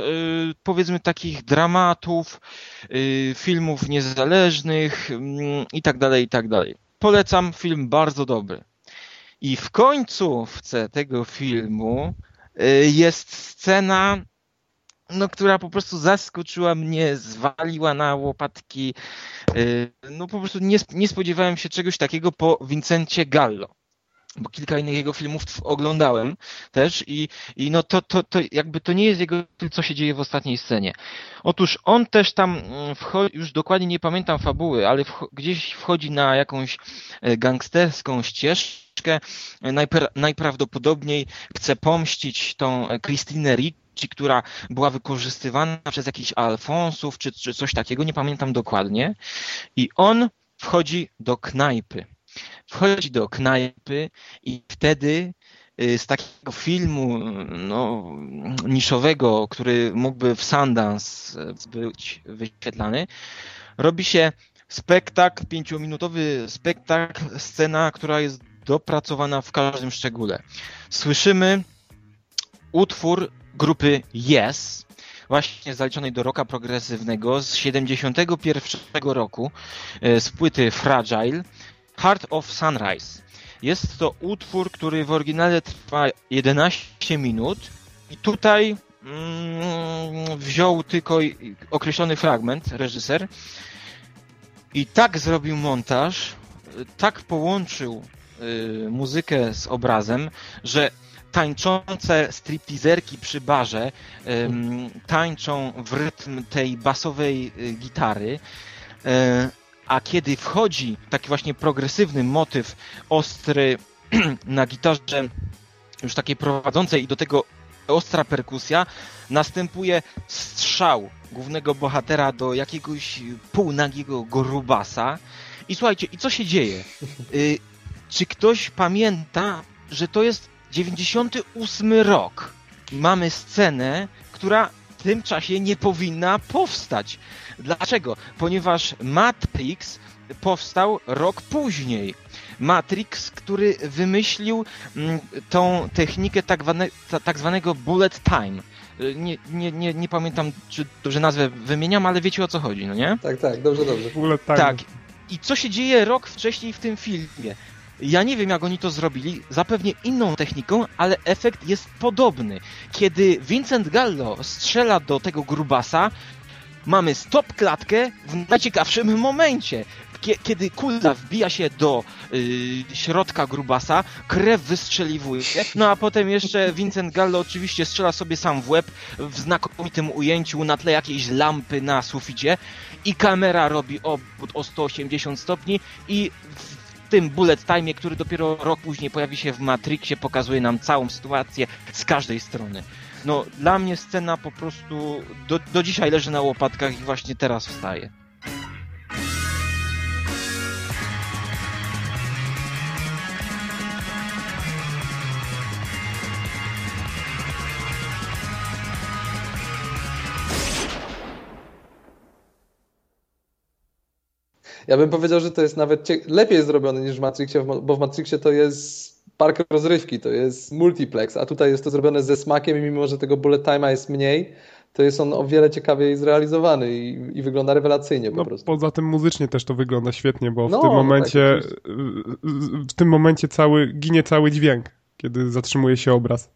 powiedzmy takich dramatów, filmów niezależnych mm, i tak dalej, i tak dalej. Polecam film bardzo dobry. I w końcówce tego filmu y, jest scena, no, która po prostu zaskoczyła mnie, zwaliła na łopatki. Y, no po prostu nie, nie spodziewałem się czegoś takiego po Vincencie Gallo bo kilka innych jego filmów oglądałem też i, i no to, to, to jakby to nie jest jego, co się dzieje w ostatniej scenie. Otóż on też tam mm, wchodzi, już dokładnie nie pamiętam fabuły, ale gdzieś wchodzi na jakąś e, gangsterską ścieżkę, najpra najprawdopodobniej chce pomścić tą Christinę Ricci, która była wykorzystywana przez jakichś Alfonsów, czy, czy coś takiego, nie pamiętam dokładnie. I on wchodzi do knajpy wchodzi do knajpy i wtedy y, z takiego filmu no, niszowego, który mógłby w Sundance e, być wyświetlany, robi się spektakl, pięciominutowy spektakl, scena, która jest dopracowana w każdym szczególe. Słyszymy utwór grupy Yes, właśnie zaliczonej do roka progresywnego z 71 roku e, z płyty Fragile Heart of Sunrise. Jest to utwór, który w oryginale trwa 11 minut i tutaj mm, wziął tylko określony fragment reżyser i tak zrobił montaż, tak połączył y, muzykę z obrazem, że tańczące stripteaserki przy barze y, tańczą w rytm tej basowej y, gitary. A kiedy wchodzi taki właśnie progresywny motyw ostry na gitarze już takiej prowadzącej i do tego ostra perkusja, następuje strzał głównego bohatera do jakiegoś półnagiego grubasa. I słuchajcie, i co się dzieje? Y, czy ktoś pamięta, że to jest 98 rok? Mamy scenę, która tym czasie nie powinna powstać. Dlaczego? Ponieważ Matrix powstał rok później. Matrix, który wymyślił mm, tą technikę tak, tak zwanego bullet time. Y, nie, nie, nie, nie pamiętam, czy dobrze nazwę wymieniam, ale wiecie o co chodzi, no nie? Tak, tak, dobrze, dobrze. Bullet time. Tak. I co się dzieje rok wcześniej w tym filmie? Ja nie wiem, jak oni to zrobili, zapewnie inną techniką, ale efekt jest podobny. Kiedy Vincent Gallo strzela do tego grubasa, mamy stop klatkę w najciekawszym momencie. kiedy kula wbija się do y, środka grubasa, krew wystrzeliwuje, no a potem jeszcze Vincent Gallo oczywiście strzela sobie sam w łeb w znakomitym ujęciu na tle jakiejś lampy na suficie i kamera robi o 180 stopni i tym bullet time, który dopiero rok później pojawi się w Matrixie, pokazuje nam całą sytuację z każdej strony. No, dla mnie scena po prostu do, do dzisiaj leży na łopatkach i właśnie teraz wstaje. Ja bym powiedział, że to jest nawet lepiej zrobione niż w Matrixie, bo w Matrixie to jest park rozrywki, to jest multiplex, a tutaj jest to zrobione ze smakiem i mimo, że tego bullet time'a jest mniej, to jest on o wiele ciekawiej zrealizowany i, i wygląda rewelacyjnie po no, prostu. Poza tym muzycznie też to wygląda świetnie, bo w no, tym tak, momencie tak, w tym momencie cały, ginie cały dźwięk, kiedy zatrzymuje się obraz.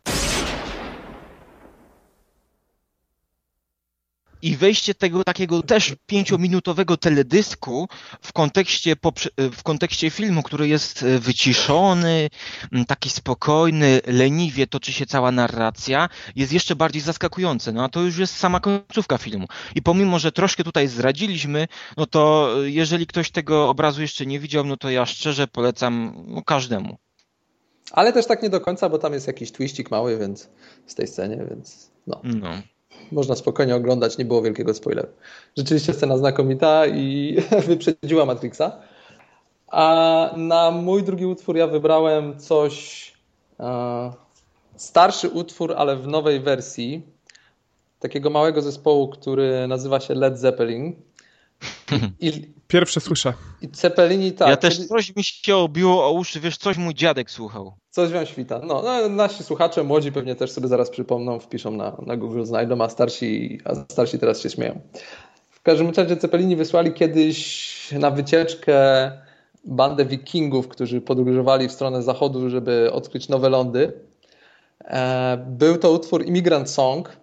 I wejście tego takiego też pięciominutowego teledysku w kontekście, w kontekście filmu, który jest e, wyciszony, taki spokojny, leniwie toczy się cała narracja, jest jeszcze bardziej zaskakujące. No a to już jest sama końcówka filmu. I pomimo, że troszkę tutaj zradziliśmy, no to e, jeżeli ktoś tego obrazu jeszcze nie widział, no to ja szczerze polecam no, każdemu. Ale też tak nie do końca, bo tam jest jakiś twistik mały, więc w tej scenie, więc no. no można spokojnie oglądać, nie było wielkiego spoileru. Rzeczywiście scena znakomita i wyprzedziła Matrixa. A na mój drugi utwór ja wybrałem coś e, starszy utwór, ale w nowej wersji takiego małego zespołu, który nazywa się Led Zeppelin. I, Pierwsze słyszę. I Cepelini tak. Ja też coś mi się obiło o uszy, wiesz, coś mój dziadek słuchał. Coś wam świta. No, no, nasi słuchacze, młodzi pewnie też sobie zaraz przypomną, wpiszą na, na Google, znajdą, a starsi, a starsi teraz się śmieją. W każdym razie Cepelini wysłali kiedyś na wycieczkę bandę wikingów, którzy podróżowali w stronę zachodu, żeby odkryć nowe lądy. E, był to utwór Immigrant Song,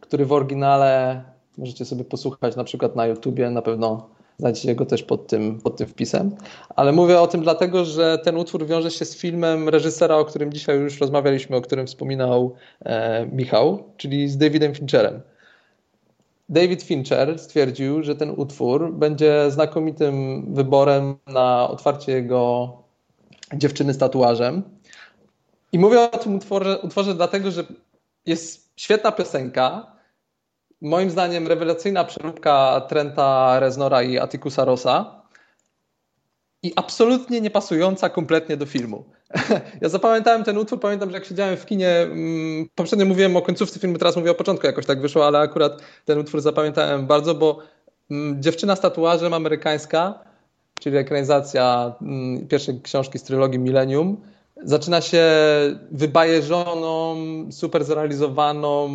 który w oryginale możecie sobie posłuchać na przykład na YouTubie, na pewno Znajdziecie go też pod tym, pod tym wpisem. Ale mówię o tym dlatego, że ten utwór wiąże się z filmem reżysera, o którym dzisiaj już rozmawialiśmy, o którym wspominał e, Michał, czyli z Davidem Fincherem. David Fincher stwierdził, że ten utwór będzie znakomitym wyborem na otwarcie jego dziewczyny z tatuażem. I mówię o tym utworze, utworze dlatego, że jest świetna piosenka, moim zdaniem rewelacyjna przeróbka Trenta Reznora i Atticusa Rossa i absolutnie nie pasująca kompletnie do filmu. Ja zapamiętałem ten utwór, pamiętam, że jak siedziałem w kinie, mm, poprzednio mówiłem o końcówce filmu, teraz mówię o początku, jakoś tak wyszło, ale akurat ten utwór zapamiętałem bardzo, bo mm, dziewczyna z tatuażem amerykańska, czyli ekranizacja mm, pierwszej książki z trylogii Millennium, zaczyna się wybajeżoną, super zrealizowaną,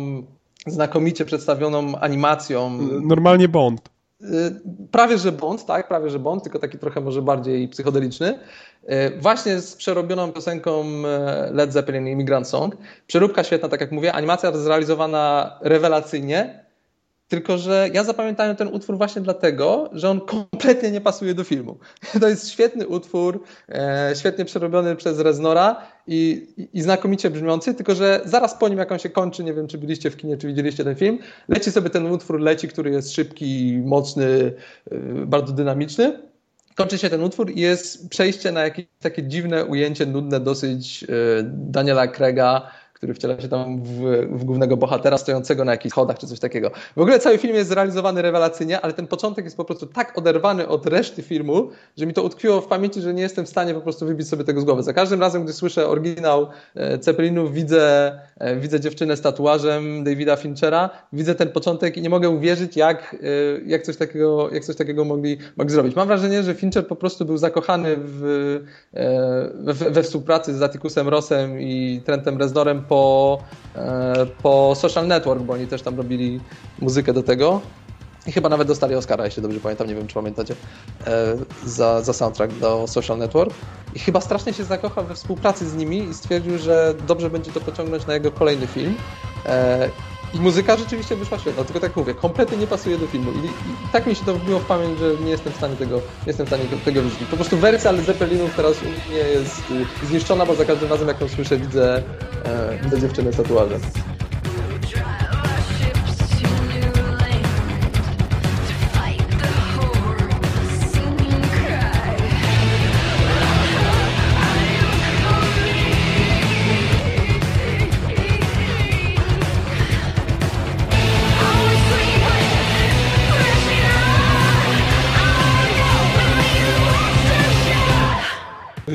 znakomicie przedstawioną animacją. Normalnie Bond. Y, prawie że Bond, tak, prawie że Bond, tylko taki trochę może bardziej psychodeliczny. Y, właśnie z przerobioną piosenką y, Led Zeppelin Immigrant Song. Przeróbka świetna, tak jak mówię, animacja zrealizowana rewelacyjnie. Tylko, że ja zapamiętałem ten utwór właśnie dlatego, że on kompletnie nie pasuje do filmu. To jest świetny utwór, e, świetnie przerobiony przez Reznora i, i, znakomicie brzmiący, tylko że zaraz po nim, jak on się kończy, nie wiem, czy byliście w kinie, czy widzieliście ten film, leci sobie ten utwór, leci, który jest szybki, mocny, e, bardzo dynamiczny. Kończy się ten utwór i jest przejście na jakieś takie dziwne ujęcie, nudne dosyć e, Daniela Krega, który wciela się tam w, w, głównego bohatera stojącego na jakichś schodach czy coś takiego. W ogóle cały film jest zrealizowany rewelacyjnie, ale ten początek jest po prostu tak oderwany od reszty filmu, że mi to utkwiło w pamięci, że nie jestem w stanie po prostu wybić sobie tego z głowy. Za każdym razem, gdy słyszę oryginał e, Ceppelinów, widzę, e, widzę dziewczynę z tatuażem Davida Finchera, widzę ten początek i nie mogę uwierzyć, jak, e, jak, coś, takiego, jak coś takiego mogli, mogli zrobić. Mam wrażenie, że Fincher po prostu był zakochany w, we, we współpracy z Atticusem Rossem i Trentem Reznorem po, e, po Social Network, bo oni też tam robili muzykę do tego. I chyba nawet dostali Oscara, jeśli dobrze pamiętam, nie wiem czy pamiętacie, e, za, za soundtrack do Social Network. I chyba strasznie się zakochał we współpracy z nimi i stwierdził, że dobrze będzie to pociągnąć na jego kolejny film. I muzyka rzeczywiście wyszła świetna, tylko tak mówię, kompletnie nie pasuje do filmu. I, i tak mi się to wbiło w pamięć, że nie jestem w stanie tego, nie jestem w stanie tego wyrzucić. Po prostu wersja ale Zeppelinów teraz u mnie jest y, zniszczona, bo za każdym razem jak ją słyszę widzę, e, widzę dziewczynę z tatuażem.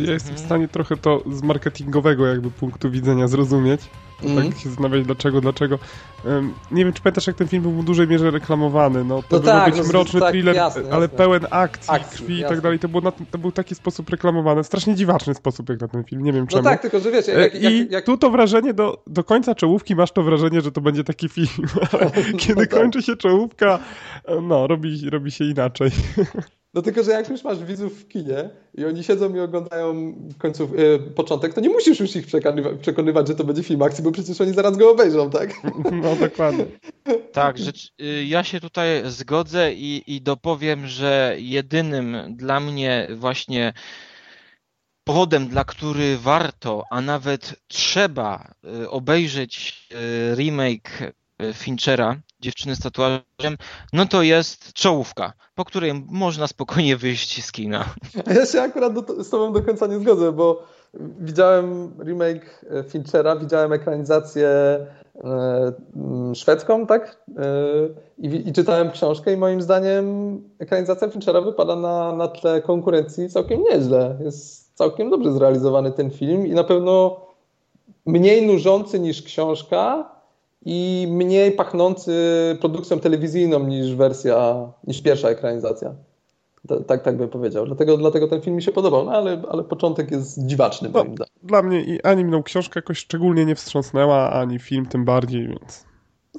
Ja jestem w stanie trochę to z marketingowego jakby punktu widzenia zrozumieć. Mm. Tak się zastanawiać dlaczego, dlaczego. Um, nie wiem, czy pamiętasz, jak ten film był w dużej mierze reklamowany. No, to no był tak, być no, mroczny tak, thriller, jasne, ale jasne. pełen akcji, akcji krwi jasne. i tak dalej. To, było na, to był taki sposób reklamowany, strasznie dziwaczny sposób jak na ten film, nie wiem no czemu. No tak, tylko że wiesz... Jak, jak, I jak... tu to wrażenie, do, do końca czołówki masz to wrażenie, że to będzie taki film, ale kiedy no tak. kończy się czołówka, no, robi, robi się inaczej. No tylko, że jak już masz widzów w kinie i oni siedzą i oglądają końców, yy, początek, to nie musisz już ich przekonywać, przekonywać, że to będzie film akcji, bo przecież oni zaraz go obejrzą, tak? No dokładnie. Tak, rzecz, y, ja się tutaj zgodzę i, i dopowiem, że jedynym dla mnie właśnie powodem, dla który warto, a nawet trzeba y, obejrzeć y, remake Finchera dziewczyny z tatuażem, no to jest czołówka, po której można spokojnie wyjść z kina. Ja się akurat do, z tobą do końca nie zgodzę, bo widziałem remake e, Finchera, widziałem ekranizację e, mm, szwedzką, tak? E, I, I, czytałem książkę i moim zdaniem ekranizacja Finchera wypada na, na tle konkurencji całkiem nieźle. Jest całkiem dobrze zrealizowany ten film i na pewno mniej nużący niż książka, i mniej pachnący produkcją telewizyjną niż wersja, niż pierwsza ekranizacja. Tak, tak bym powiedział. Dlatego, dlatego ten film mi się podobał, no ale, ale początek jest dziwaczny no, moim zdaniem. Dla mnie i ani mną książka jakoś szczególnie nie wstrząsnęła, ani film tym bardziej, więc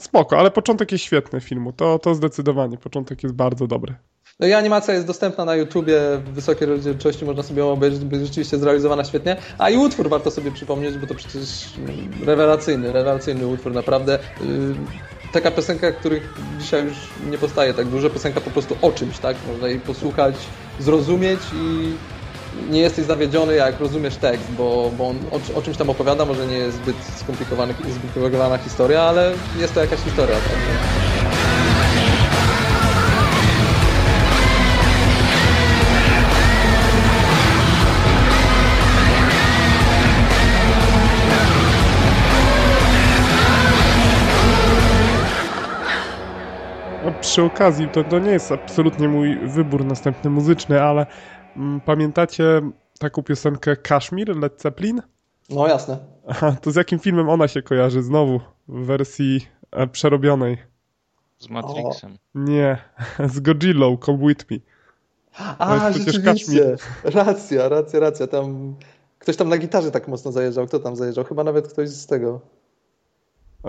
spoko, ale początek jest świetny filmu, to, to zdecydowanie, początek jest bardzo dobry. No i animacja jest dostępna na YouTubie w wysokiej rozdzielczości, można sobie ją obejrzeć, bo rzeczywiście zrealizowana świetnie. A i utwór warto sobie przypomnieć, bo to przecież rewelacyjny, rewelacyjny utwór, naprawdę. Y, taka piosenka, których dzisiaj już nie powstaje tak dużo, piosenka po prostu o czymś, tak? Można jej posłuchać, zrozumieć i nie jesteś zawiedziony, jak rozumiesz tekst, bo, bo on o, o, czymś tam opowiada, może nie jest zbyt skomplikowana historia, ale jest to jakaś historia. Tak? Przy okazji, to, to nie jest absolutnie mój wybór następny muzyczny, ale mm, pamiętacie taką piosenkę Kashmir, Led Zeppelin? No jasne. Aha, to z jakim filmem ona się kojarzy znowu w wersji e, przerobionej? Z Matrixem. O. Nie, z Godzilla, Come With Me. A, rzeczywiście. Racja, racja, racja. Tam ktoś tam na gitarze tak mocno zajeżdżał. Kto tam zajeżdżał? Chyba nawet ktoś z tego.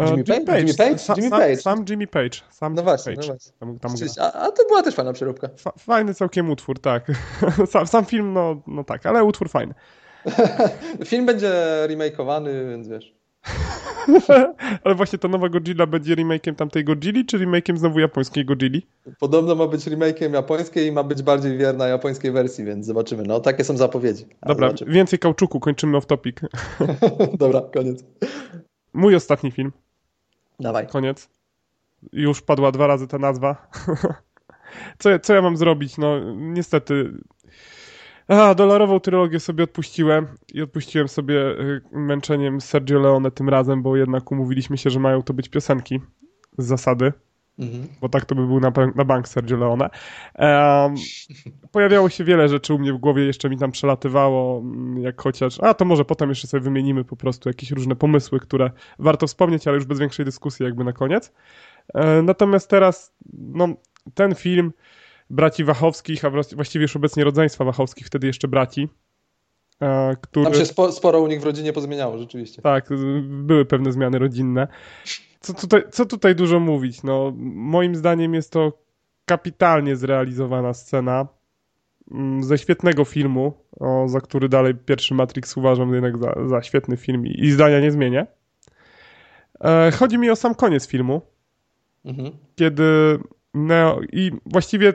Jimmy, Jimmy Page? Jimmy Page? Sa, Jimmy Page. Sam, Jimmy Page. Sam no właśnie, Page. no właśnie. Tam, tam a, a, to była też fajna przeróbka. Fa, fajny całkiem utwór, tak. sam, sam, film, no, no tak, ale utwór fajny. film będzie remakeowany, więc wiesz. ale właśnie ta nowa Godzilla będzie remake'iem tamtej Godzilli, czy remake'iem znowu japońskiej Godzilli? Podobno ma być remake'iem japońskiej i ma być bardziej wierna japońskiej wersji, więc zobaczymy. No, takie są zapowiedzi. Dobra, zobaczymy. więcej kauczuku, kończymy off topic. Dobra, koniec. Mój ostatni film. Dawaj. Koniec. Już padła dwa razy ta nazwa. co, co ja mam zrobić? No, niestety. A, dolarową trylogię sobie odpuściłem i odpuściłem sobie y, męczeniem Sergio Leone tym razem, bo jednak umówiliśmy się, że mają to być piosenki z zasady. Mhm. Bo tak to by był na, na bank Sergio Leone. Um, pojawiało się wiele rzeczy u mnie w głowie, jeszcze mi tam przelatywało, mm, jak chociaż, a to może potem jeszcze sobie wymienimy po prostu jakieś różne pomysły, które warto wspomnieć, ale już bez większej dyskusji jakby na koniec. E, natomiast teraz, no, ten film braci Wachowskich, a właściwie już obecnie rodzeństwa Wachowskich, wtedy jeszcze braci, e, który... Tam się spo, sporo u nich w rodzinie pozmieniało, rzeczywiście. Tak, były pewne zmiany rodzinne co tutaj, co tutaj dużo mówić? No, moim zdaniem jest to kapitalnie zrealizowana scena mm, ze świetnego filmu, o, za który dalej pierwszy Matrix uważam jednak za, za świetny film i, i zdania nie zmienię. E, chodzi mi o sam koniec filmu, mhm. kiedy Neo i właściwie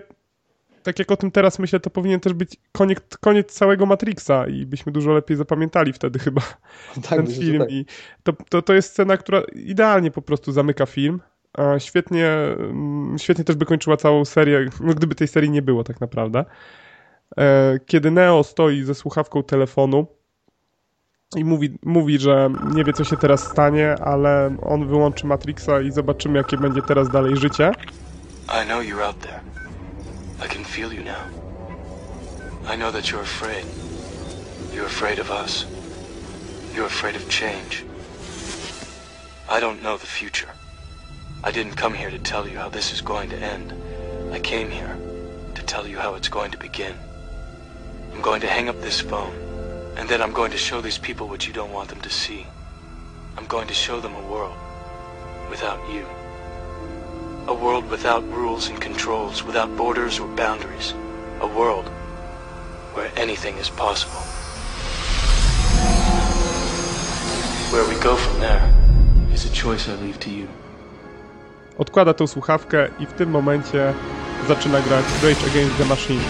tak jak o tym teraz myślę, to powinien też być koniec, koniec całego Matrixa i byśmy dużo lepiej zapamiętali wtedy chyba tak, ten myślę, film. Tak. I to, to, to jest scena, która idealnie po prostu zamyka film. Świetnie, mm, świetnie też by kończyła całą serię, no gdyby tej serii nie było tak naprawdę. E, kiedy Neo stoi ze słuchawką telefonu i mówi, mówi, że nie wie co się teraz stanie, ale on wyłączy Matrixa i zobaczymy jakie będzie teraz dalej życie. I know you're out there. I can feel you now. I know that you're afraid. You're afraid of us. You're afraid of change. I don't know the future. I didn't come here to tell you how this is going to end. I came here to tell you how it's going to begin. I'm going to hang up this phone, and then I'm going to show these people what you don't want them to see. I'm going to show them a world without you. A world without rules and controls, without borders or boundaries. A world where anything is possible. Where we go from there is a choice I leave to you. Odkłada tą słuchawkę i w tym momencie zaczyna grać Rage Against the Machine.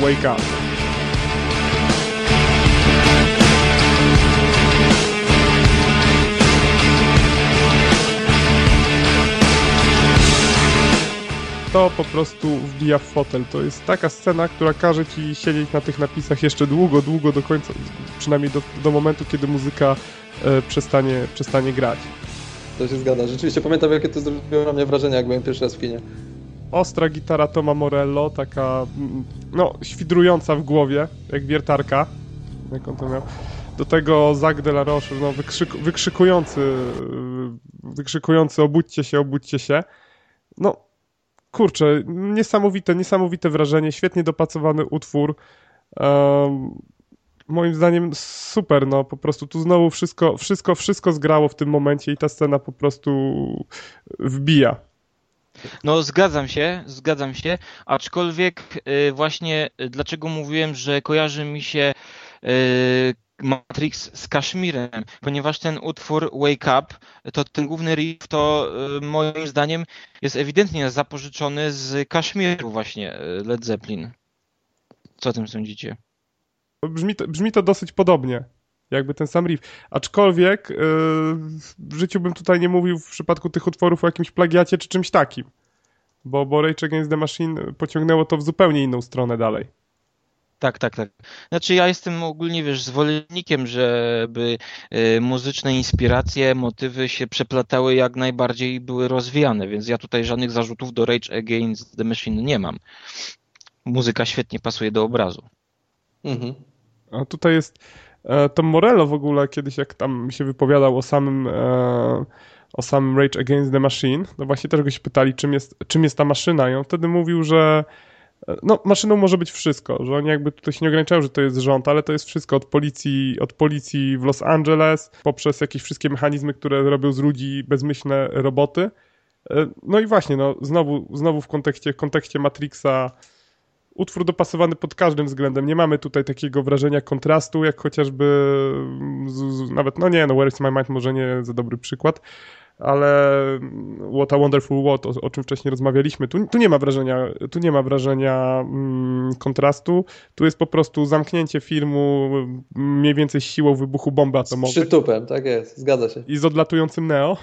Wake up. To po prostu wbija w fotel. To jest taka scena, która każe ci siedzieć na tych napisach jeszcze długo, długo do końca, przynajmniej do, do momentu, kiedy muzyka e, przestanie, przestanie grać. To się zgadza. Rzeczywiście pamiętam, jakie to zrobiło na mnie wrażenie, jak byłem pierwszy raz w kinie. Ostra gitara Toma Morello, taka no, świdrująca w głowie, jak wiertarka. Jak on to miał. Do tego Zach de la Roche, no, wykrzyk, wykrzykujący, wykrzykujący obudźcie się, obudźcie się. No, kurczę, niesamowite, niesamowite wrażenie, świetnie dopasowany utwór. Um, moim zdaniem super, no po prostu tu znowu wszystko, wszystko, wszystko zgrało w tym momencie i ta scena po prostu wbija. No zgadzam się, zgadzam się, aczkolwiek y, właśnie dlaczego mówiłem, że kojarzy mi się y, Matrix z Kaszmirem, ponieważ ten utwór Wake Up, to ten główny riff to y, moim zdaniem jest ewidentnie zapożyczony z Kaszmiru właśnie y, Led Zeppelin. Co o tym sądzicie? Brzmi to, brzmi to dosyć podobnie, jakby ten sam riff. Aczkolwiek yy, w życiu bym tutaj nie mówił w przypadku tych utworów o jakimś plagiacie czy czymś takim, bo, bo Rage Against the Machine pociągnęło to w zupełnie inną stronę dalej. Tak, tak, tak. Znaczy ja jestem ogólnie, wiesz, zwolennikiem, żeby y, muzyczne inspiracje, motywy się przeplatały jak najbardziej i były rozwijane, więc ja tutaj żadnych zarzutów do Rage Against the Machine nie mam. Muzyka świetnie pasuje do obrazu. Mhm. A tutaj jest e, Tom Morello w ogóle kiedyś jak tam się wypowiadał o samym e, o samym Rage Against the Machine, no właśnie też go się pytali czym jest, czym jest ta maszyna i on wtedy mówił, że no, maszyną może być wszystko, że oni jakby tutaj się nie ograniczają, że to jest rząd, ale to jest wszystko od policji, od policji w Los Angeles, poprzez jakieś wszystkie mechanizmy, które robią z ludzi bezmyślne roboty. E, no i właśnie, no, znowu, znowu w kontekście, kontekście Matrixa utwór dopasowany pod każdym względem. Nie mamy tutaj takiego wrażenia kontrastu, jak chociażby z, z, nawet, no nie, no Where is my mind może nie za dobry przykład, ale What a Wonderful World, o, o czym wcześniej rozmawialiśmy, tu, tu, nie ma wrażenia, tu nie ma wrażenia mm, kontrastu, tu jest po prostu zamknięcie filmu mniej więcej siłą wybuchu bomby atomowej. Z przytupem, tak jest, zgadza się. I z odlatującym Neo.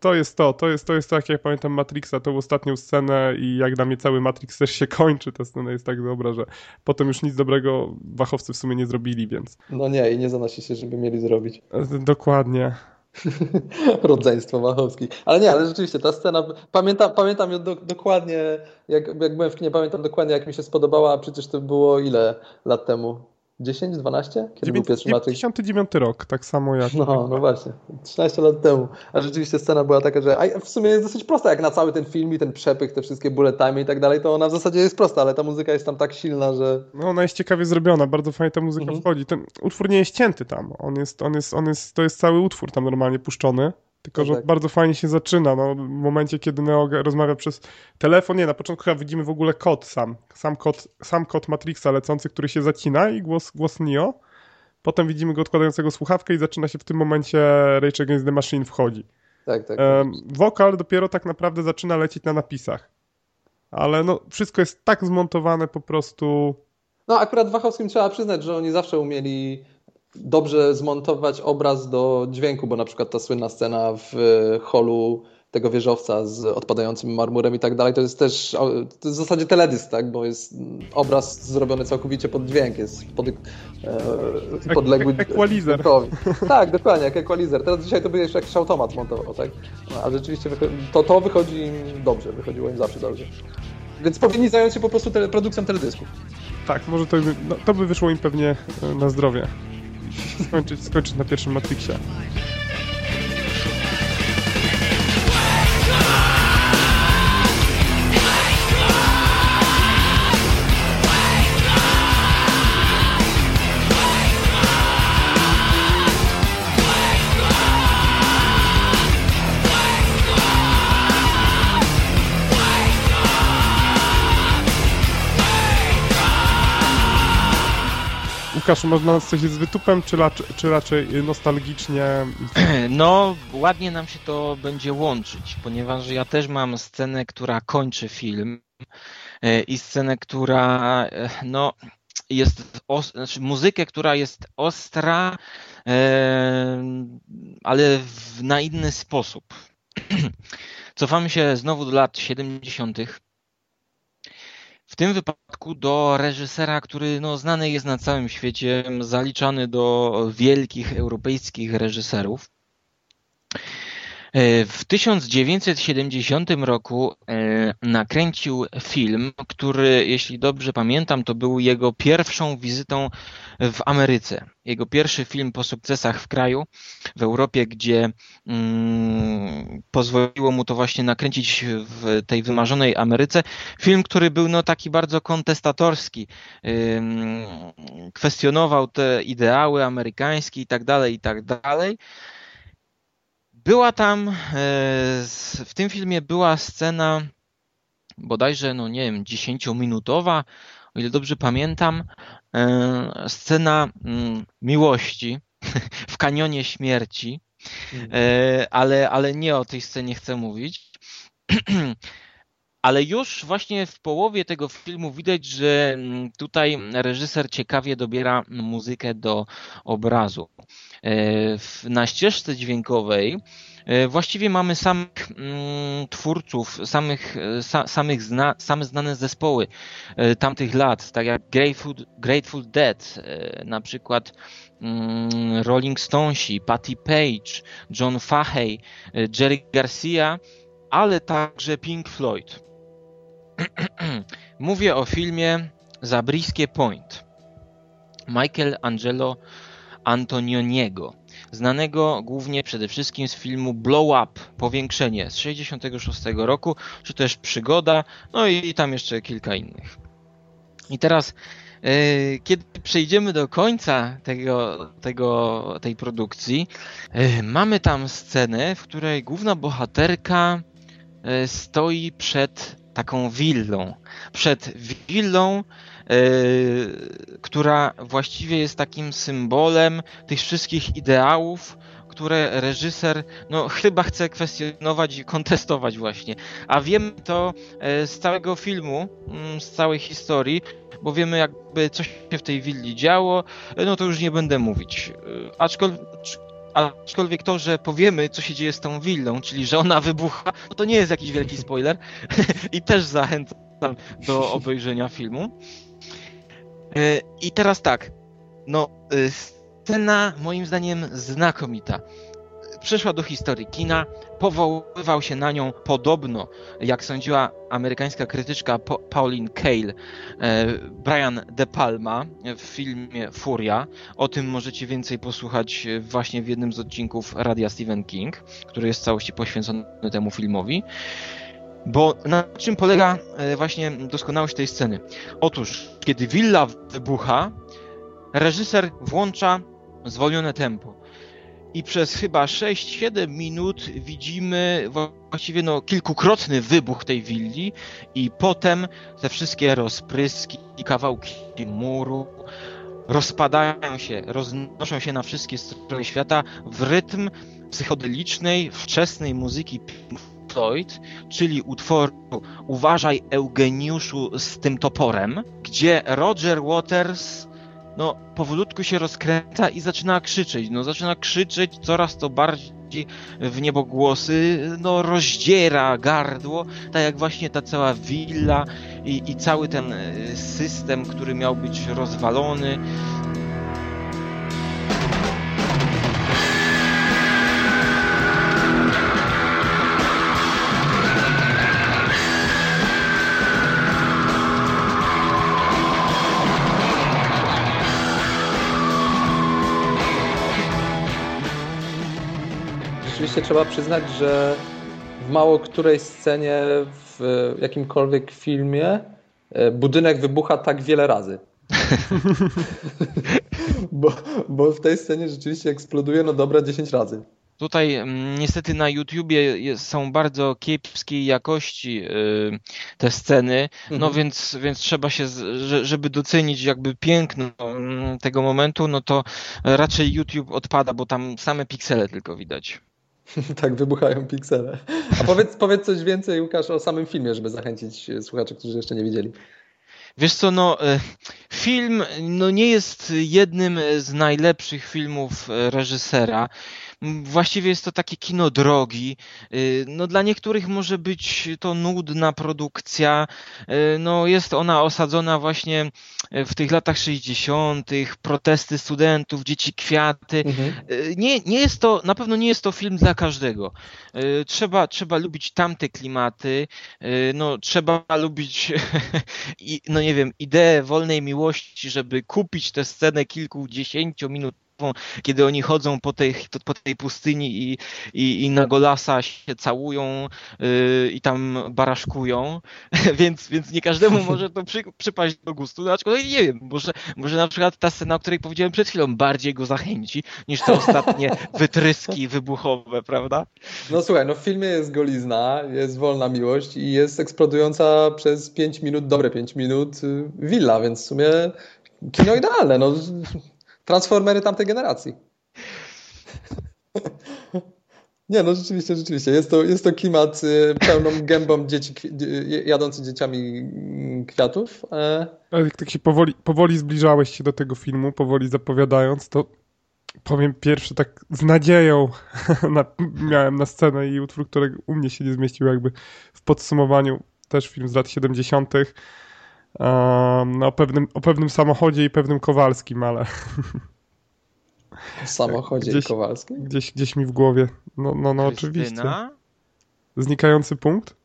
To jest to, to jest, to jest tak, jak pamiętam Matrixa, tą ostatnią scenę i jak dla mnie cały Matrix też się kończy, ta scena jest tak dobra, że potem już nic dobrego wachowcy w sumie nie zrobili, więc... No nie, i nie zanosi się, żeby mieli zrobić. Dokładnie. Rodzeństwo Machowski. Ale nie, ale rzeczywiście ta scena, pamiętam, pamiętam ją do, dokładnie, jak, jak byłem w kinie, pamiętam dokładnie jak mi się spodobała, a przecież to było ile lat temu? 10, 12? Kiedy 9, był pierwszy? 99 rok, tak samo jak... No, no właśnie, 13 lat temu. A rzeczywiście scena była taka, że w sumie jest dosyć prosta, jak na cały ten film i ten przepych, te wszystkie bullet time i tak dalej, to ona w zasadzie jest prosta, ale ta muzyka jest tam tak silna, że... No ona jest ciekawie zrobiona, bardzo fajnie ta muzyka mhm. wchodzi. Ten utwór nie jest cięty tam, on jest, on jest, on jest, to jest cały utwór tam normalnie puszczony. Tylko, że tak. bardzo fajnie się zaczyna. No, w momencie, kiedy Neo rozmawia przez telefon, nie, na początku chyba widzimy w ogóle kod sam. Sam kod, sam kod Matrixa lecący, który się zacina i głos, głos Neo. potem widzimy go odkładającego słuchawkę i zaczyna się w tym momencie Rage Against the Machine wchodzi. Tak, tak. Wokal dopiero tak naprawdę zaczyna lecieć na napisach. Ale no, wszystko jest tak zmontowane po prostu. No, akurat Wachowskim trzeba przyznać, że oni zawsze umieli dobrze zmontować obraz do dźwięku, bo na przykład ta słynna scena w holu tego wieżowca z odpadającym marmurem i tak dalej, to jest też to jest w zasadzie teledysk, tak? bo jest obraz zrobiony całkowicie pod dźwięk, jest pod, e, podległy Equalizer. Tak, dokładnie, jak equalizer. Teraz dzisiaj to by jeszcze jakiś automat montował, tak? No, a rzeczywiście to, to wychodzi im dobrze, wychodziło im zawsze dobrze. Więc powinni zająć się po prostu tele, produkcją teledysków. Tak, może to by, no, to by wyszło im pewnie e, na zdrowie. Skończyć, skończyć na pierwszym Matrixie. Łukasz, można coś z wytupem, czy, czy raczej nostalgicznie? No, ładnie nam się to będzie łączyć, ponieważ ja też mam scenę, która kończy film e, i scenę, która e, no, jest, os, znaczy muzykę, która jest ostra, e, ale w, na inny sposób. Cofamy się znowu do lat 70. W tym wypadku do reżysera, który no, znany jest na całym świecie, zaliczany do wielkich europejskich reżyserów. E, w 1970 roku e, nakręcił film, który, jeśli dobrze pamiętam, to był jego pierwszą wizytą w Ameryce. Jego pierwszy film po sukcesach w kraju, w Europie, gdzie mm, pozwoliło mu to właśnie nakręcić w tej wymarzonej Ameryce. Film, który był no, taki bardzo kontestatorski, kwestionował te ideały amerykańskie i tak dalej, i tak dalej. Była tam, e, w tym filmie była scena bodajże, no nie wiem, 10-minutowa, o ile dobrze pamiętam, e, scena mm, miłości w kanionie śmierci, mhm. e, ale, ale nie o tej scenie chcę mówić. Ale już właśnie w połowie tego filmu widać, że mm, tutaj reżyser ciekawie dobiera muzykę do obrazu. E, na ścieżce dźwiękowej e, właściwie mamy samych mm, twórców, samych, sa, samych zna, same znane zespoły e, tamtych lat, tak jak Grateful, Grateful Dead, na przykład mm, Rolling Stonesi, Patti Page, John Fahey, Jerry Garcia, ale także Pink Floyd. Mówię o filmie Zabriskie Point. Michael Angelo Antonioniego, znanego głównie przede wszystkim z filmu Blow Up, Powiększenie z 1966 roku, czy też Przygoda, no i tam jeszcze kilka innych. I teraz, yy, kiedy przejdziemy do końca tego, tego, tej produkcji, yy, mamy tam scenę, w której główna bohaterka yy, stoi przed taką willą. Przed willą, yy, która właściwie jest takim symbolem tych wszystkich ideałów, które reżyser no, chyba chce kwestionować i kontestować właśnie. A wiemy to e, z całego filmu, mm, z całej historii, bo wiemy jakby co się w tej willi działo, no to już nie będę mówić. Aczkolwiek Aczkolwiek to, że powiemy, co się dzieje z tą willą, czyli że ona wybucha, no to nie jest jakiś wielki spoiler. I też zachęcam do obejrzenia filmu. E, I teraz tak, no e, scena moim zdaniem znakomita przeszła do historii kina, powoływał się na nią podobno, jak sądziła amerykańska krytyczka Pauline Kael, e, Brian De Palma w filmie Furia. O tym możecie więcej posłuchać właśnie w jednym z odcinków Radia Stephen King, który jest w całości poświęcony temu filmowi. Bo na czym polega e, właśnie doskonałość tej sceny? Otóż, kiedy willa wybucha, reżyser włącza zwolnione tempo i przez chyba 6-7 minut widzimy właściwie no, kilkukrotny wybuch tej willi i potem te wszystkie rozpryski, kawałki muru, rozpadają się, roznoszą się na wszystkie strony świata w rytm psychodelicznej, wczesnej muzyki Floyd, czyli utworu Uważaj Eugeniuszu z tym toporem, gdzie Roger Waters no, powolutku się rozkręca i zaczyna krzyczeć. No, zaczyna krzyczeć coraz to bardziej w niebogłosy, no, rozdziera gardło, tak jak właśnie ta cała willa i, i cały ten e, system, który miał być rozwalony. Rzeczywiście trzeba przyznać, że w mało której scenie w jakimkolwiek filmie e, budynek wybucha tak wiele razy. bo, bo w tej scenie rzeczywiście eksploduje no dobre 10 razy. Tutaj mm, niestety na YouTubie są bardzo kiepskiej jakości y, te sceny, no mhm. więc, więc trzeba się, żeby docenić jakby piękno mm, tego momentu, no to raczej YouTube odpada, bo tam same piksele tylko widać. tak, wybuchają piksele. A powiedz, powiedz coś więcej, Łukasz, o samym filmie, żeby zachęcić słuchaczy, którzy jeszcze nie widzieli. Wiesz co, no, e, film no, nie jest jednym z najlepszych filmów e, reżysera. Właściwie jest to takie kino drogi. Y, no, dla niektórych może być to nudna produkcja. Y, no, jest ona osadzona właśnie w tych latach 60., protesty studentów, dzieci kwiaty. Mhm. Y, nie, nie jest to, na pewno nie jest to film dla każdego. Trzeba, trzeba lubić tamte klimaty. No, trzeba lubić, no nie wiem, ideę wolnej miłości, żeby kupić tę scenę kilkudziesięciu minut kiedy oni chodzą po tej, po tej pustyni i, i, i na golasa się całują yy, i tam baraszkują, więc, więc nie każdemu może to przy, przypaść do gustu, no, aczkolwiek nie wiem, może, może na przykład ta scena, o której powiedziałem przed chwilą, bardziej go zachęci niż te ostatnie wytryski wybuchowe, prawda? No słuchaj, no w filmie jest golizna, jest wolna miłość i jest eksplodująca przez 5 minut, dobre 5 minut y, willa, więc w sumie kino idealne. No, Transformery tamtej generacji. Nie, no rzeczywiście, rzeczywiście. Jest to, jest to klimat y, pełną gębą dzieci, jadący dzieciami kwiatów. Ale jak tak się powoli, powoli zbliżałeś się do tego filmu, powoli zapowiadając, to powiem pierwszy tak z nadzieją na, miałem na scenę i utwór, który u mnie się nie zmieścił jakby w podsumowaniu. Też film z lat 70 no, o, pewnym, o pewnym samochodzie i pewnym Kowalskim, ale... O samochodzie gdzieś, i Kowalskim? Gdzieś, gdzieś mi w głowie. No, no, no oczywiście. Znikający punkt?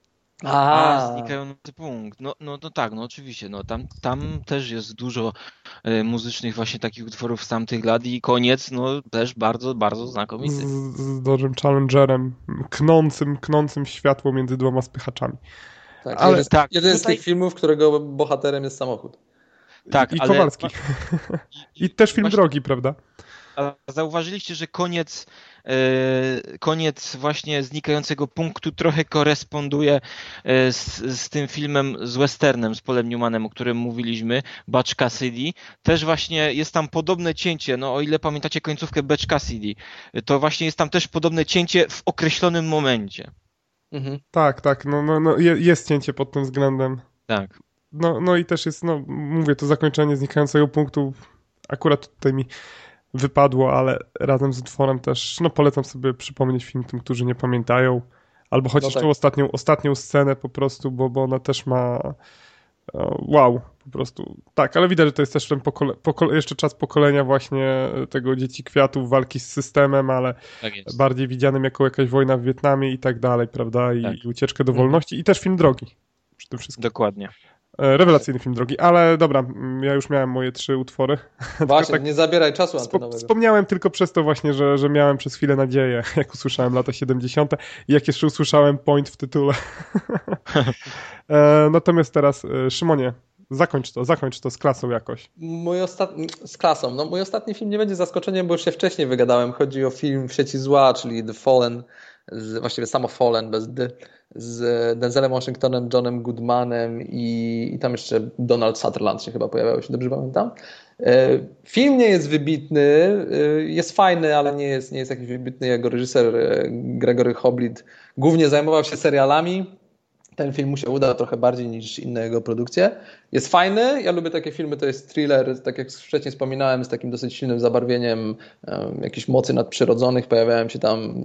A, znikający punkt. No, no, no tak, no oczywiście. No, tam, tam też jest dużo e, muzycznych właśnie takich utworów z tamtych lat i koniec, no też bardzo, bardzo znakomity. Z, z dużym Challengerem, knącym, knącym światło między dwoma spychaczami. Tak, ale jeden, tak, jeden tutaj... z tych filmów, którego bohaterem jest samochód. Tak, I, ale... Kowalski. I też film właśnie... drogi, prawda? A zauważyliście, że koniec, e, koniec właśnie znikającego punktu trochę koresponduje e, z, z tym filmem z westernem, z Polem Newmanem, o którym mówiliśmy, Batch Cassidy. Też właśnie jest tam podobne cięcie, no o ile pamiętacie końcówkę Batch Cassidy, to właśnie jest tam też podobne cięcie w określonym momencie. Mhm. Tak, tak, no, no, no jest cięcie pod tym względem. Tak. No, no i też jest, no mówię, to zakończenie znikającego punktu akurat tutaj mi wypadło, ale razem z utworem też, no polecam sobie przypomnieć film tym, którzy nie pamiętają, albo chociaż no tak. tą ostatnią, ostatnią scenę po prostu, bo, bo ona też ma wow, po prostu. Tak, ale widać, że to jest też ten pokole, pokole, jeszcze czas pokolenia właśnie tego dzieci kwiatów, walki z systemem, ale tak bardziej widzianym jako jakaś wojna w Wietnamie i tak dalej, prawda? I, tak. i ucieczkę do mhm. wolności i też film drogi przy tym wszystkim. Dokładnie. E, rewelacyjny film drogi, ale dobra, ja już miałem moje trzy utwory. Właśnie, tak nie zabieraj czasu antenowego. Wspomniałem tylko przez to właśnie, że, że miałem przez chwilę nadzieję, jak usłyszałem lata 70. i jak jeszcze usłyszałem point w tytule. E, natomiast teraz, e, Szymonie, zakończ to, zakończ to z klasą jakoś. Mój ostatni, z klasą, no mój ostatni film nie będzie zaskoczeniem, bo już się wcześniej wygadałem. Chodzi o film w sieci zła, czyli The Fallen, właściwie samo Fallen bez D, z Denzelem Washingtonem, Johnem Goodmanem i, i tam jeszcze Donald Sutherland się chyba pojawiał, się dobrze pamiętam. E, film nie jest wybitny, e, jest fajny, ale nie jest, nie jest jakiś wybitny. Jego reżyser e, Gregory Hoblit głównie zajmował się serialami. Ten film mu się uda trochę bardziej niż inne jego produkcje. Jest fajny, ja lubię takie filmy, to jest thriller, tak jak wcześniej wspominałem, z takim dosyć silnym zabarwieniem um, jakichś mocy nadprzyrodzonych, pojawiają się tam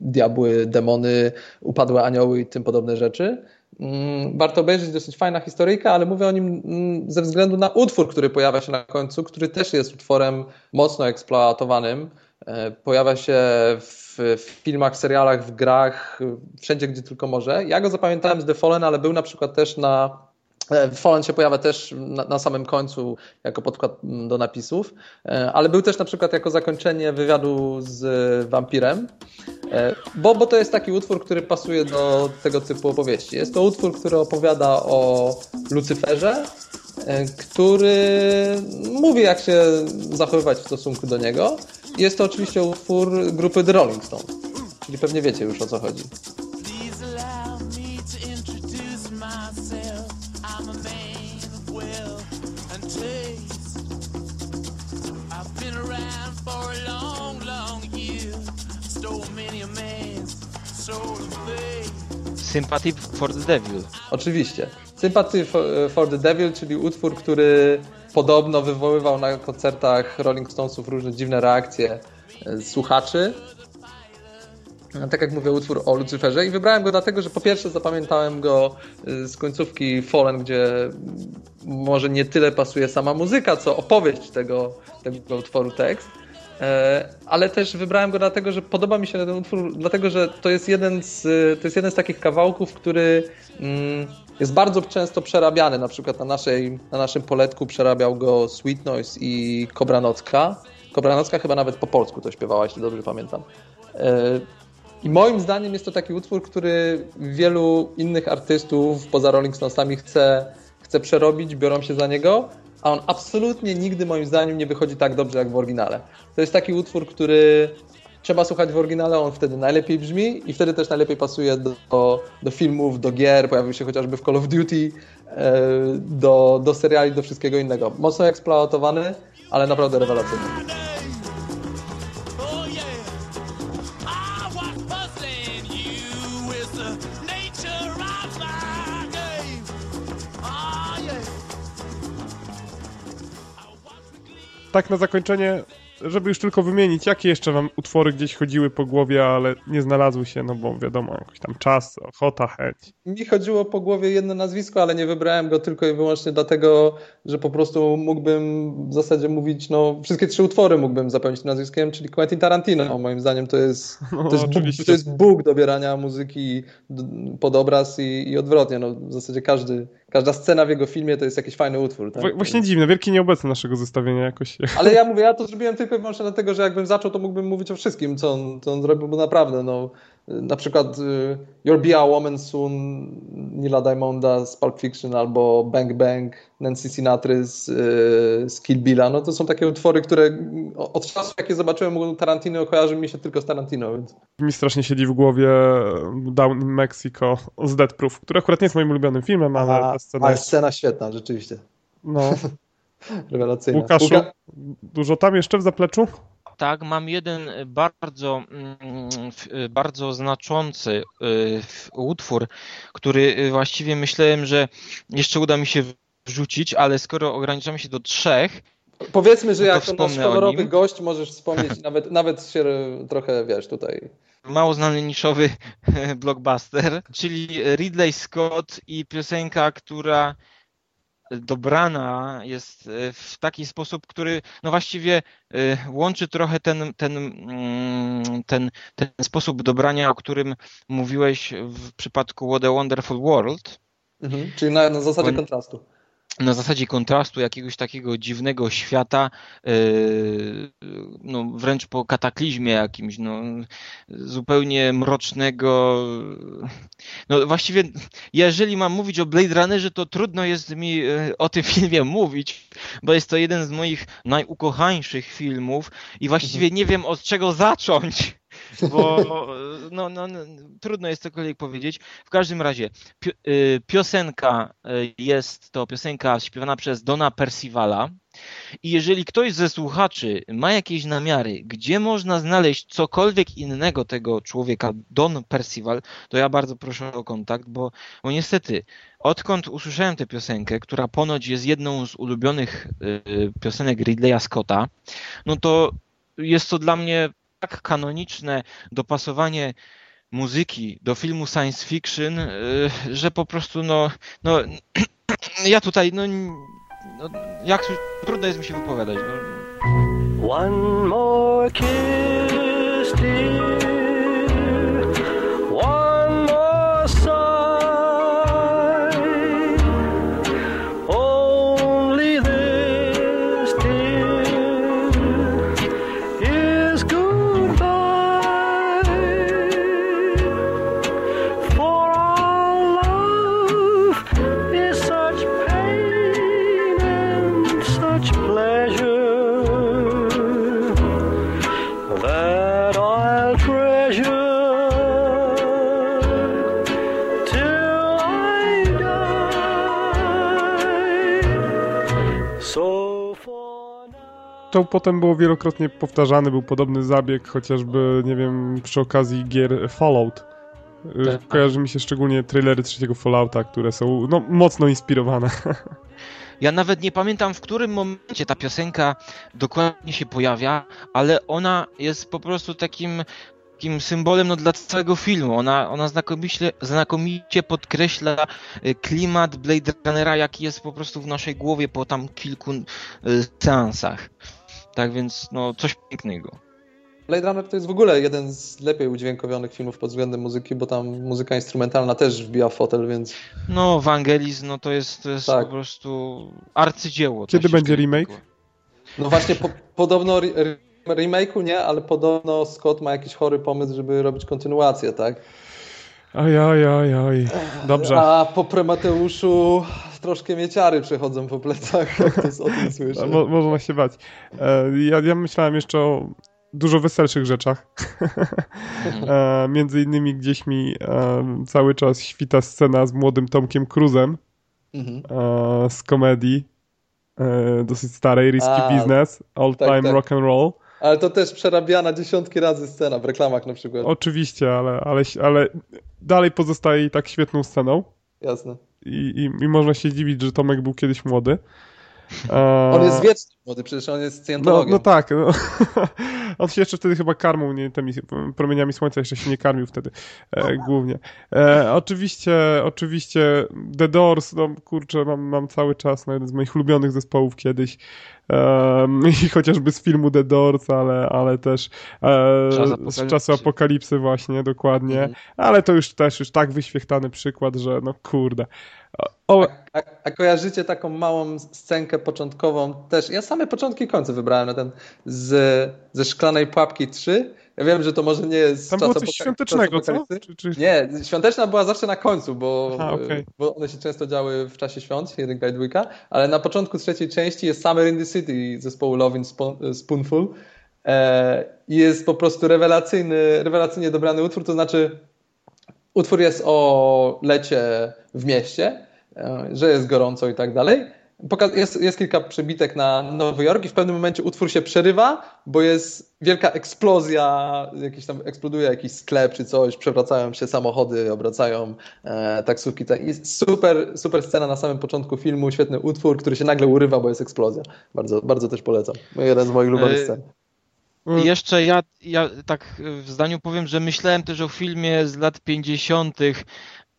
diabły, demony, upadłe anioły i tym podobne rzeczy. Mm, warto obejrzeć, dosyć fajna historyjka, ale mówię o nim mm, ze względu na utwór, który pojawia się na końcu, który też jest utworem mocno eksploatowanym. E, pojawia się w, w, filmach, serialach, w grach, wszędzie gdzie tylko może. Ja go zapamiętałem z The Fallen, ale był na przykład też na E, Fallen się pojawia też na, na, samym końcu jako podkład do napisów, e, ale był też na przykład jako zakończenie wywiadu z wampirem, e, bo, bo to jest taki utwór, który pasuje do tego typu opowieści. Jest to utwór, który opowiada o Lucyferze, który mówi jak się zachowywać w stosunku do niego. Jest to oczywiście utwór grupy The Rolling Stones, czyli pewnie wiecie już o co chodzi. Sympathy for the Devil. Oczywiście. Sympathy for the Devil, czyli utwór, który podobno wywoływał na koncertach Rolling Stonesów różne dziwne reakcje e, słuchaczy. No, tak jak mówię, utwór o Lucyferze i wybrałem go dlatego, że po pierwsze zapamiętałem go e, z końcówki Fallen, gdzie może nie tyle pasuje sama muzyka, co opowieść tego, tego utworu tekst. E, ale też wybrałem go dlatego, że podoba mi się ten utwór, dlatego że to jest jeden z, to jest jeden z takich kawałków, który mm, jest bardzo często przerabiany. Na przykład na, naszej, na naszym poletku przerabiał go Sweet Noise i Kobranocka. Kobranocka chyba nawet po polsku to śpiewała, jeśli dobrze pamiętam. E, I moim zdaniem jest to taki utwór, który wielu innych artystów poza Rolling Stonesami chce, chce przerobić, biorą się za niego, a on absolutnie nigdy moim zdaniem nie wychodzi tak dobrze jak w oryginale. To jest taki utwór, który trzeba słuchać w oryginale, on wtedy najlepiej brzmi i wtedy też najlepiej pasuje do, do filmów, do gier, pojawił się chociażby w Call of Duty, e, do, do seriali, do wszystkiego innego. Mocno eksploatowany, ale naprawdę rewelacyjny. Tak na zakończenie, żeby już tylko wymienić, jakie jeszcze wam utwory gdzieś chodziły po głowie, ale nie znalazły się, no bo wiadomo, jakiś tam czas, ochota, chęć. Mi chodziło po głowie jedno nazwisko, ale nie wybrałem go tylko i wyłącznie dlatego, że po prostu mógłbym w zasadzie mówić, no wszystkie trzy utwory mógłbym zapełnić nazwiskiem, czyli Quentin Tarantino. Moim zdaniem to jest, no, to jest, Bóg, to jest Bóg dobierania muzyki pod obraz i, i odwrotnie. No, w zasadzie każdy każda scena w jego filmie to jest jakiś fajny utwór. Tak? Właśnie dziwne, wielki nieobecny naszego zestawienia jakoś. Ale ja mówię, ja to zrobiłem tylko i wyłącznie dlatego, że jakbym zaczął, to mógłbym mówić o wszystkim, co on, co on zrobił, bo naprawdę, no, na przykład y, You'll Be a Woman Soon Nila Diamonda z Pulp Fiction albo Bang Bang Nancy Sinatry z, y, z Kill Billa, no to są takie utwory, które od czasu jak je zobaczyłem u Tarantino kojarzy mi się tylko z Tarantino. Więc... Mi strasznie siedzi w głowie Down in Mexico z Dead Proof, który akurat nie jest moim ulubionym filmem, ale a, ta scena jest... scena świetna, rzeczywiście. No. Rewelacyjna. Łukaszu, Łuka... dużo tam jeszcze w zapleczu? Tak, mam jeden bardzo, mm, bardzo znaczący y, utwór, który właściwie myślałem, że jeszcze uda mi się wrzucić, ale skoro ograniczamy się do trzech, Powiedzmy, że jako nasz honorowy gość możesz wspomnieć, nawet, nawet się trochę, wiesz, tutaj... Mało znany niszowy blockbuster, czyli Ridley Scott i piosenka, która dobrana jest e, w taki sposób, który no właściwie e, łączy trochę ten, ten, mm, ten, ten sposób dobrania, o którym mówiłeś w przypadku What a Wonderful World. Mhm, czyli na, na zasadzie kontrastu na zasadzie kontrastu jakiegoś takiego dziwnego świata, yy, no wręcz po kataklizmie jakimś, no, zupełnie mrocznego. No właściwie, jeżeli mam mówić o Blade Runnerze, to trudno jest mi yy, o tym filmie mówić, bo jest to jeden z moich najukochańszych filmów i właściwie mhm. nie wiem od czego zacząć bo no, no, no, trudno jest cokolwiek powiedzieć. W każdym razie y, piosenka y, jest to piosenka śpiewana przez Dona Percivala. I jeżeli ktoś ze słuchaczy ma jakieś namiary, gdzie można znaleźć cokolwiek innego tego człowieka, Don Percival, to ja bardzo proszę o kontakt, bo, bo niestety, odkąd usłyszałem tę piosenkę, która ponoć jest jedną z ulubionych y, piosenek Ridleya Scotta, no to jest to dla mnie tak kanoniczne dopasowanie muzyki do filmu science fiction, y, że po prostu no, no ja tutaj no, no jak trudno jest mi się wypowiadać. No. One more kiss, dear. To potem było wielokrotnie powtarzany, był podobny zabieg, chociażby, nie wiem, przy okazji gier Fallout. Y, tak. Kojarzy mi się szczególnie trailery trzeciego Fallouta, które są no, mocno inspirowane. Ja nawet nie pamiętam, w którym momencie ta piosenka dokładnie się pojawia, ale ona jest po prostu takim takim symbolem no, dla całego filmu. Ona, ona znakomicie, znakomicie podkreśla y, klimat Blade Runnera, jaki jest po prostu w naszej głowie po tam kilku y, seansach. Tak więc, no, coś pięknego. Blade Runner to jest w ogóle jeden z lepiej udźwiękowionych filmów pod względem muzyki, bo tam muzyka instrumentalna też wbija fotel, więc... No, Vangelis, no to jest, to jest tak. po prostu arcydzieło. Kiedy będzie remake? No właśnie, po, podobno remake'u nie, ale podobno Scott ma jakiś chory pomysł, żeby robić kontynuację, tak? Oj, oj, oj, oj. Dobrze. A po Premateuszu troszkę mieciary przechodzą po plecach, jak to o tym słyszę. Mo można się bać. E, ja, ja myślałem jeszcze o dużo weselszych rzeczach. Mhm. E, między innymi gdzieś mi e, cały czas świta scena z młodym Tomkiem Cruzem mhm. z komedii dosyć starej, Risky A, Business, All tak, Time tak. Rock and Roll. Ale to też przerabiana dziesiątki razy scena w reklamach na przykład. Oczywiście, ale, ale, ale dalej pozostaje i tak świetną sceną. Jasne. I, i, I można się dziwić, że Tomek był kiedyś młody. On jest wiecznie młody, przecież on jest scjentologiem. No, no tak. No. on się jeszcze wtedy chyba karmił nie, tymi promieniami słońca, jeszcze się nie karmił wtedy e, głównie. E, oczywiście, oczywiście The Doors, no kurczę, mam, mam cały czas na jeden z moich ulubionych zespołów kiedyś. Um, I chociażby z filmu The Doors, ale, ale też e, z czasu apokalipsy właśnie, dokładnie. Mhm. Ale to już też już tak wyświechtany przykład, że no kurde. O... A, a, a, kojarzycie taką małą scenkę początkową też? Ja same początki i końce wybrałem na ten z, ze Szklanej Pułapki 3. Ja wiem, że to może nie jest Tam było coś świątecznego, co? Czy, czy... Nie, świąteczna była zawsze na końcu, bo, Aha, okay. bo one się często działy w czasie świąt, jedynka i dwójka, ale na początku trzeciej części jest Summer in the City zespołu Loving Spoonful e, i jest po prostu rewelacyjny, rewelacyjnie dobrany utwór, to znaczy utwór jest o lecie w mieście, e, że jest gorąco i tak dalej. Jest, jest, kilka przebitek na Nowy Jork i w pewnym momencie utwór się przerywa, bo jest wielka eksplozja, jakiś tam eksploduje jakiś sklep czy coś, przewracają się samochody, obracają e, taksówki. Jest super, super scena na samym początku filmu, świetny utwór, który się nagle urywa, bo jest eksplozja. Bardzo, bardzo też polecam. Jeden z moich ulubionych e, scen. Mm. Jeszcze ja, ja tak w zdaniu powiem, że myślałem też o filmie z lat 50.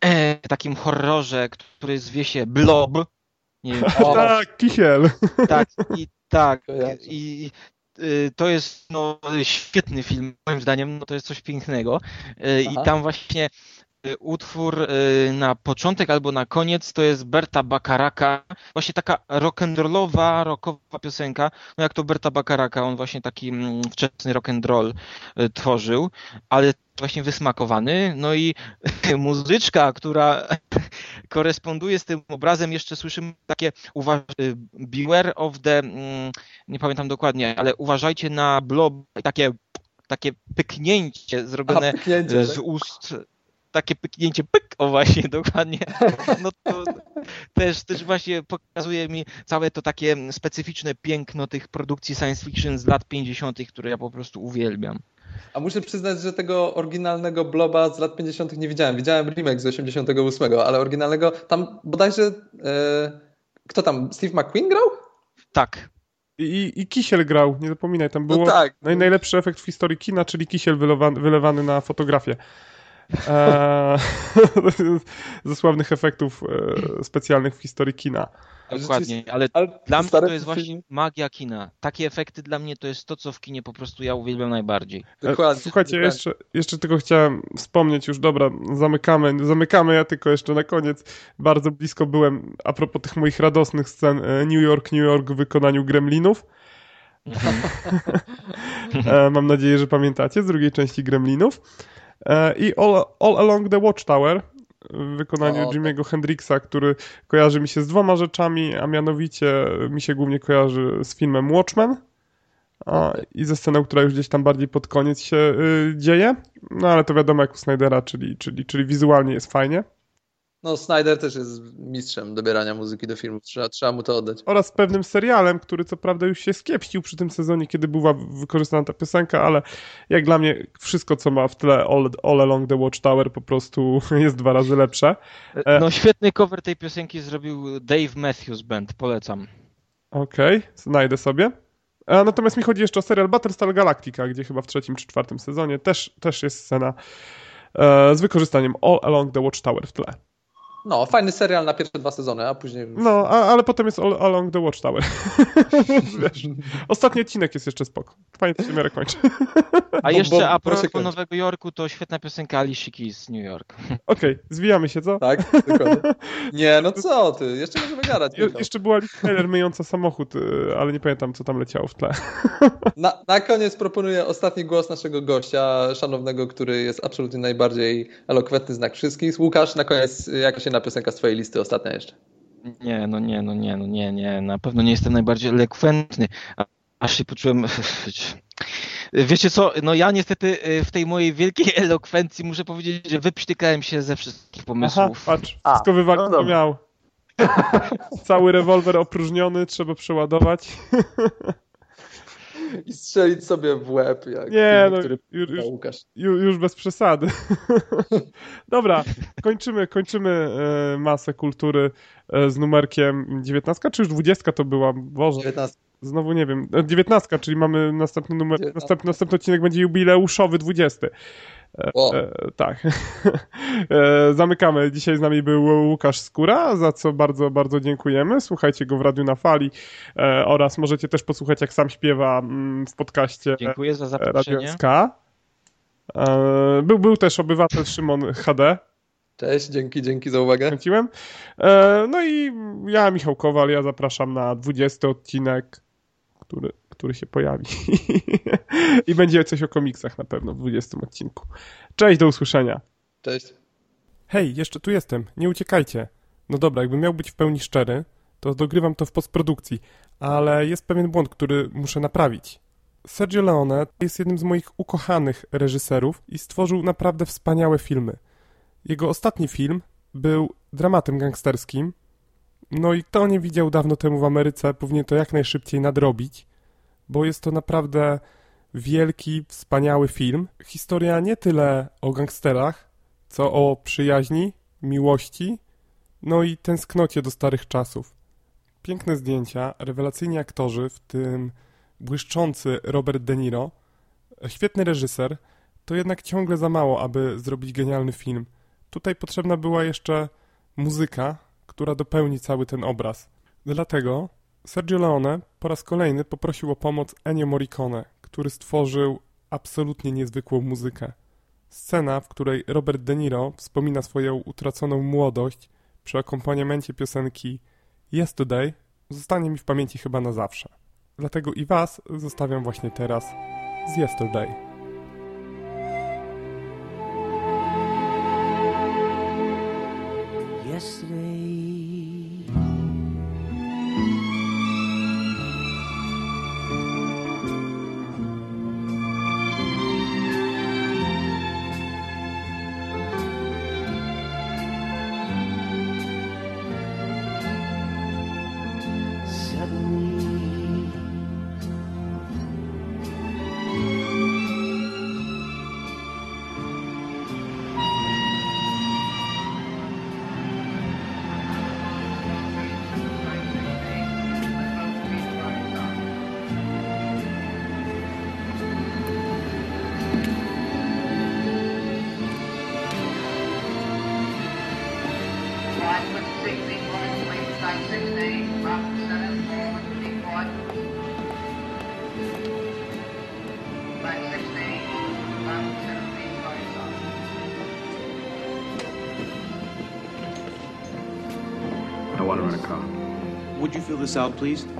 E, takim horrorze, który zwie się Blob. Nie wiem, tak, kisiel. Tak, i tak. I, y, to jest no, świetny film, moim zdaniem, no, to jest coś pięknego. Y, Aha. I tam właśnie utwór y, na początek albo na koniec to jest Berta Bakaraka, właśnie taka rock'n'rollowa, rockowa piosenka, no jak to Berta Bakaraka, on właśnie taki mm, wczesny rock'n'roll y, tworzył, ale właśnie wysmakowany, no i muzyczka, która koresponduje z tym obrazem, jeszcze słyszymy takie beware of the, mm, nie pamiętam dokładnie, ale uważajcie na blob, takie takie pyknięcie zrobione Aha, pyknięcie, z tak? ust takie pyknięcie, pyk, o właśnie, dokładnie, no to też, też właśnie pokazuje mi całe to takie specyficzne piękno tych produkcji science fiction z lat 50., które ja po prostu uwielbiam. A muszę przyznać, że tego oryginalnego Bloba z lat 50. nie widziałem. Widziałem remake z 88, ale oryginalnego tam bodajże. E, kto tam? Steve McQueen grał? Tak. I, I Kisiel grał, nie zapominaj, tam było no tak. naj, najlepszy efekt w historii kina, czyli Kisiel wylewany, wylewany na fotografię. Eee, ze sławnych efektów e, specjalnych w historii kina. Dokładnie, ale, ale dla mnie to jest właśnie magia kina. Takie efekty dla mnie to jest to, co w kinie po prostu ja uwielbiam najbardziej. E, dokładnie. Słuchajcie, dokładnie. Jeszcze, jeszcze tylko chciałem wspomnieć już, dobra, zamykamy, zamykamy, ja tylko jeszcze na koniec bardzo blisko byłem, a propos tych moich radosnych scen e, New York, New York w wykonaniu Gremlinów. Mhm. Mam nadzieję, że pamiętacie z drugiej części Gremlinów. E, I All, All Along the Watchtower w wykonaniu o, Jimmy'ego tak. Hendrixa, który kojarzy mi się z dwoma rzeczami, a mianowicie mi się głównie kojarzy z filmem Watchmen a, i ze sceną, która już gdzieś tam bardziej pod koniec się y, dzieje. No ale to wiadomo jak u Snydera, czyli, czyli, czyli wizualnie jest fajnie. No, Snyder też jest mistrzem dobierania muzyki do filmów, trzeba, trzeba mu to oddać. Oraz pewnym serialem, który co prawda już się skiepścił przy tym sezonie, kiedy była wykorzystana ta piosenka, ale jak dla mnie wszystko, co ma w tle All, All Along the Watchtower po prostu jest dwa razy lepsze. E, no, świetny cover tej piosenki zrobił Dave Matthews Band, polecam. Okej, okay, znajdę sobie. A natomiast mi chodzi jeszcze o serial Battlestar Galactica, gdzie chyba w trzecim czy czwartym sezonie też, też jest scena e, z wykorzystaniem All Along the Watchtower w tle. No, fajny serial na pierwsze dwa sezony, a później... No, a, ale potem jest All Along the Watchtower. Wiesz, ostatni odcinek jest jeszcze spoko. Fajnie to się miarę kończy. a jeszcze bo, a propos Nowego Jorku, to świetna piosenka Alicia Keys z New York. Okej, okay, zwijamy się, co? Tak, dokładnie. Nie, no co ty, jeszcze możemy gadać. Je, jeszcze była Taylor myjąca samochód, y, ale nie pamiętam, co tam leciało w tle. na, na koniec proponuję ostatni głos naszego gościa, szanownego, który jest absolutnie najbardziej elokwentny znak wszystkich. Łukasz, na koniec jaka się jedna piosenka z twojej listy, ostatnia jeszcze. Nie, no nie, no nie, no nie, nie. Na pewno nie jestem najbardziej elokwentny. Aż się poczułem... Wiecie co, no ja niestety y, w tej mojej wielkiej elokwencji muszę powiedzieć, że wyprztykałem się ze wszystkich pomysłów. Aha, patrz, wszystko wywalił, no miał. Cały rewolwer opróżniony, trzeba przeładować. I strzelić sobie w łeb, jak Nie, no, który już, już, już, bez przesady. Dobra, kończymy, kończymy e, masę kultury e, z numerkiem 19, czy już 20 to była? Boże. 19. Znowu nie wiem. 19, e, czyli mamy następny numer, następny, następny odcinek będzie jubileuszowy 20. E, tak. e, zamykamy. Dzisiaj z nami był Łukasz Skóra, za co bardzo, bardzo dziękujemy. Słuchajcie go w Radiu na Fali e, oraz możecie też posłuchać, jak sam śpiewa mm, w podcaście Dziękuję za zaproszenie. Radio SK. E, był, był też obywatel Szymon HD. Cześć, dzięki, dzięki za uwagę. Kręciłem. E, no i ja, Michał Kowal, ja zapraszam na 20 odcinek, który który się pojawi. I będzie coś o komiksach na pewno w 20 odcinku. Cześć, do usłyszenia. Cześć. Hej, jeszcze tu jestem, nie uciekajcie. No dobra, jakbym miał być w pełni szczery, to dogrywam to w postprodukcji, ale jest pewien błąd, który muszę naprawić. Sergio Leone jest jednym z moich ukochanych reżyserów i stworzył naprawdę wspaniałe filmy. Jego ostatni film był dramatem gangsterskim, no i kto nie widział dawno temu w Ameryce, powinien to jak najszybciej nadrobić bo jest to naprawdę wielki, wspaniały film. Historia nie tyle o gangsterach, co o przyjaźni, miłości, no i tęsknocie do starych czasów. Piękne zdjęcia, rewelacyjni aktorzy, w tym błyszczący Robert De Niro, świetny reżyser, to jednak ciągle za mało, aby zrobić genialny film. Tutaj potrzebna była jeszcze muzyka, która dopełni cały ten obraz. Dlatego Sergio Leone po raz kolejny poprosił o pomoc Ennio Morricone, który stworzył absolutnie niezwykłą muzykę. Scena, w której Robert De Niro wspomina swoją utraconą młodość przy akompaniamencie piosenki Yesterday zostanie mi w pamięci chyba na zawsze. Dlatego i Was zostawiam właśnie teraz z Yesterday. us out, please?